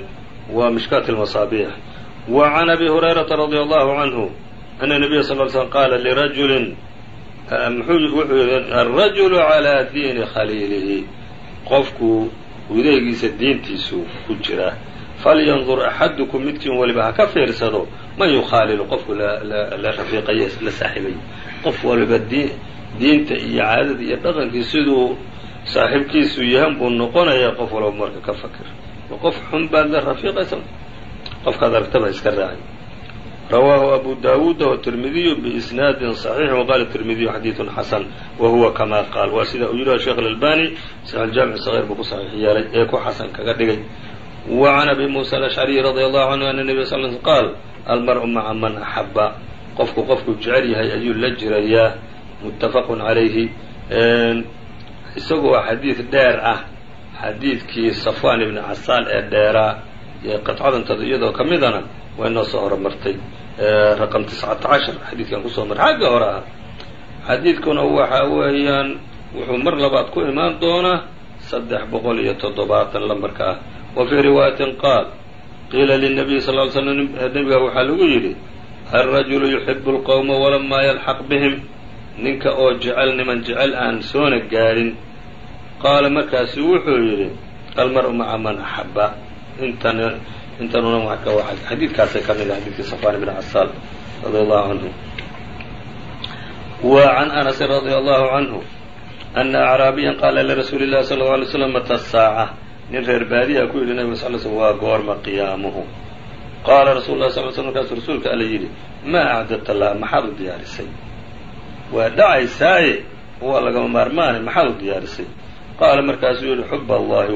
wa mishkaat almasaabiix. Wa can abi hurayrata radia allahu canhu ana nabiya sal ly slm qaala lirajulin wuxuu yihi alrajulu calaa diini khaliilihi qofku udeygiisa diintiisu ku jira falyandur axadukum midkiin waliba ha ka fiirsado man yukhaalilu qofku la rafiiqaye la saaxiibay qof waliba diinta iyo caadada iyo dhaqankii siduu saaxiibkiisu yahan buu noqonayaa qof walba marka ka fakir qof xun baad la rafiiqaysa qofkaad aragtaba iska raacay rawaahu abu daawuuda wtirmidiyu biisnaadin صaxiix waqala tirmidiyu xadiidun xasan wa huwa kama qaal waa sida uu yidhi sheekh اlalbani saxiix jaamic sagiir buu ku saxiix ee ku xasan kaga dhigay wa abi muusa alashcariyi radi allahu canhu ana nebiya sal qaal almar'u maca man axaba qofku qofkuu jecel yahay ayuu la jirayaa muttafaqun calayhi isagoo xadiid dheer ah xadiidkii safwan ibni casaal ee dheeraa qadcadantada iyadoo ka midana way noo soo horumartay raqam tiscata cashar xadiidkan ku soo maray xagga hore ah xadiidkuna waxa weeyaan wuxuu mar labaad ku imaan doonaa saddex boqol iyo toddobaatan lambarka ah. Wa fii riwaayatin qaal qiila linabiyi sal ly slam nebiga waxaa lagu yidhi alrajulu yuxibu lqowma walamaa yalxaq bihim ninka oo jecel niman jecel aan soona gaadhin qaala markaasu wuxuu yidhi almar-u maca man axaba intan intanuna xadiidkaasay ka mid ah xadiidkii safwan ibn casaal radia allahu canhu wa can anasin radia allahu canhu ana acraabiyan qaala lirasuuli llahi sala lla alay slam mata saaca? Nin reer baadiyaa ku yidhi nabiga sal l slm waa goorma qiyaamuhu. Qaala rasul lah sal sl markaasu rasuulka alla yidhi maa acdadta laha maxaad u diyaarisay? Waa dhacaysaaye waa lagama maarmaane maxaad u diyaarisay? Qaala markaasuu yihi xuba allahi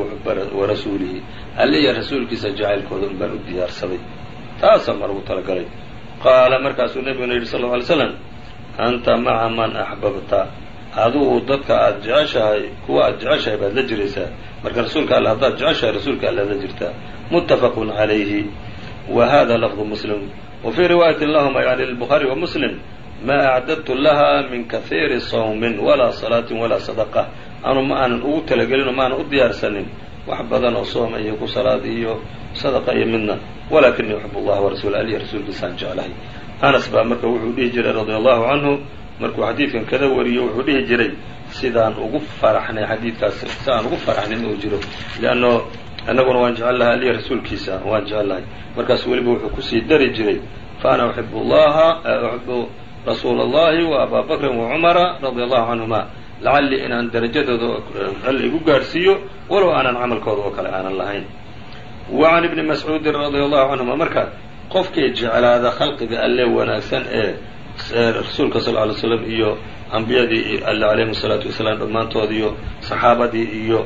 wa rasuulihi alliya rasuulkiisa jacaylkooda un baan u diyaarsaday taasaan baan ugu talagalay. Qaala markaasuu nebiguna yidhi sal lla alay slam anta maca man axbabta? Adugu dadka aada jeceshahay kuwa aada jeceshahay baad la jiraysaa. Marka rasuulka alle haddaad jeceshahay rasuulka alle la jirtaa muttafaqun calayhi wa hada lafdu muslim. Wa fii riwaayatin lahuma yani lilbukhaari wa muslim maa acdadtu laha min kahiiri sawmin walaa salaatin walaa sadaqa. Anu ma aanan ugu talagelinoo ma aanan u diyaarsanin wax badan oo sooma iyo ku salaad iyo sadaqa iyo midna. Walakinii uxib allaha warasuul aliya rasuulkiisaan jeclahay. Anas baa marka wuxuu dhihi jiray radia allahu canhu markuu xadiidkan kada wariyo wuxuu dhihi jiray sidaan ugu faraxnay xadiidkaas si aan ugu faraxnay uu jiro leanno annaguna waan jecel lahay aliya rasuulkiisa waan jecel lahay markaas weliba wuxuu ku sii dari jiray fa ana uxibu llaha uxibu rasuula allahi wa abaa bakrin wa cumara radia allahu canhuma lacalli inaan darajadooda alle igu gaadhsiiyo walow aanan camalkooda oo kale aanan lahayn. Wa can ibni mascuudin radia allahu canhuma marka qofkii jeclaada khalqiga alle wanaagsan ee rasuulka sal ly slam iyo ambiyadii alle calayhim salaatu wasalaam dhammaantood iyo saxaabadii iyo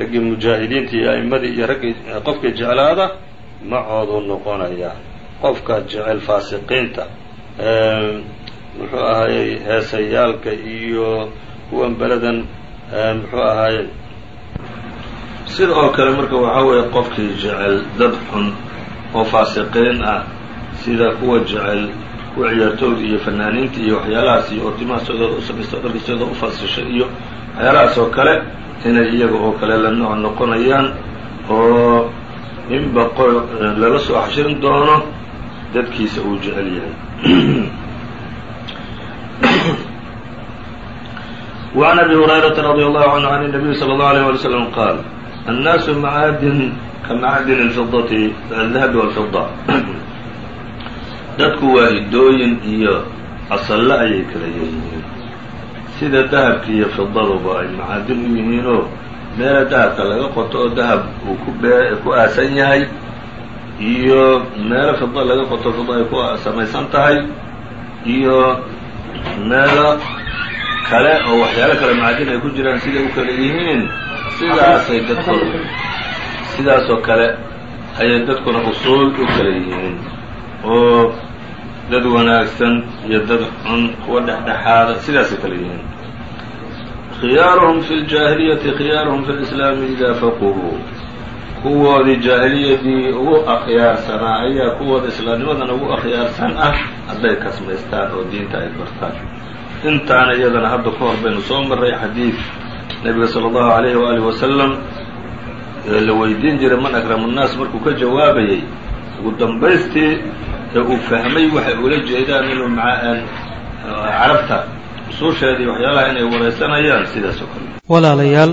raggii mujaahidiintii iyo a'imadii iyo raggii qofkii jeclaada macooduu noqonaya. Qofka jecel faasiqiinta muxuu ahaayey heesayaalka iyo kuwan beledan muxuu ahaayey. Sida oo kale marka waxaa weeye qofkii jecel dad xun oo faasiqiin ah sida kuwa jecel kuwa ciyaartooda iyo fanaaniinta iyo waxyaalahaas iyo oo timahasoodooda u samaysta fasisha iyo waxyaalahaas oo kale inay iyaga oo kale la nooc noqonayaan oo in baqo lala soo xashirin doono dadkiisa uu jecel yahay [CLEARS THROAT] [COUGHS] وعn أbي هريرة رضي الله عنه عن النبي صلى الله عليه ولي وسلم qاaل الناaس معاadن kaمعاadن الفضة الذهب والفضة dadku waa hidooyin iyo asalle ayay kala yihiin sida dahabka iyo fidaduba ay macaadin u yihiinoo meela dahabka laga qoto oo dahab uu ku bee ku aasan yahay iyo meelo fida laga qoto fida ay ku samaysan tahay iyo meelo kale oo waxyaalo kale macaadin ay ku jiraan siday u kala yihiin sidaasay dadkuna sidaasoo kale ayay dadkuna usuul u kala yihiin. Oo dad wanaagsan iyo dad xun kuwa dhexdhexaada sidaasay kala yihiin. khiyaaruhum fi ljaahiliyati khiyaaruhum fi lislaami idaa faquu kuwoodii jaahiliyadii ugu akhyaarsanaa ayaa kuwooda islaamnimadana ugu akhyaarsan ah hadday kasmaystaan oo diinta ay bartaan. Intaana iyadana hadda ka hor baynu soo marray xadiid nebiga sala allahu alayhi waalihi wasalam la weydiin jiray man akramu nnaas markuu ka jawaabayay ugu dambaystii ee uu fahmay waxay ula jeedaan inuu carabta usuusheedii waxyaalaha inay waraysanayaan sidaas oo kale. Walaalayaal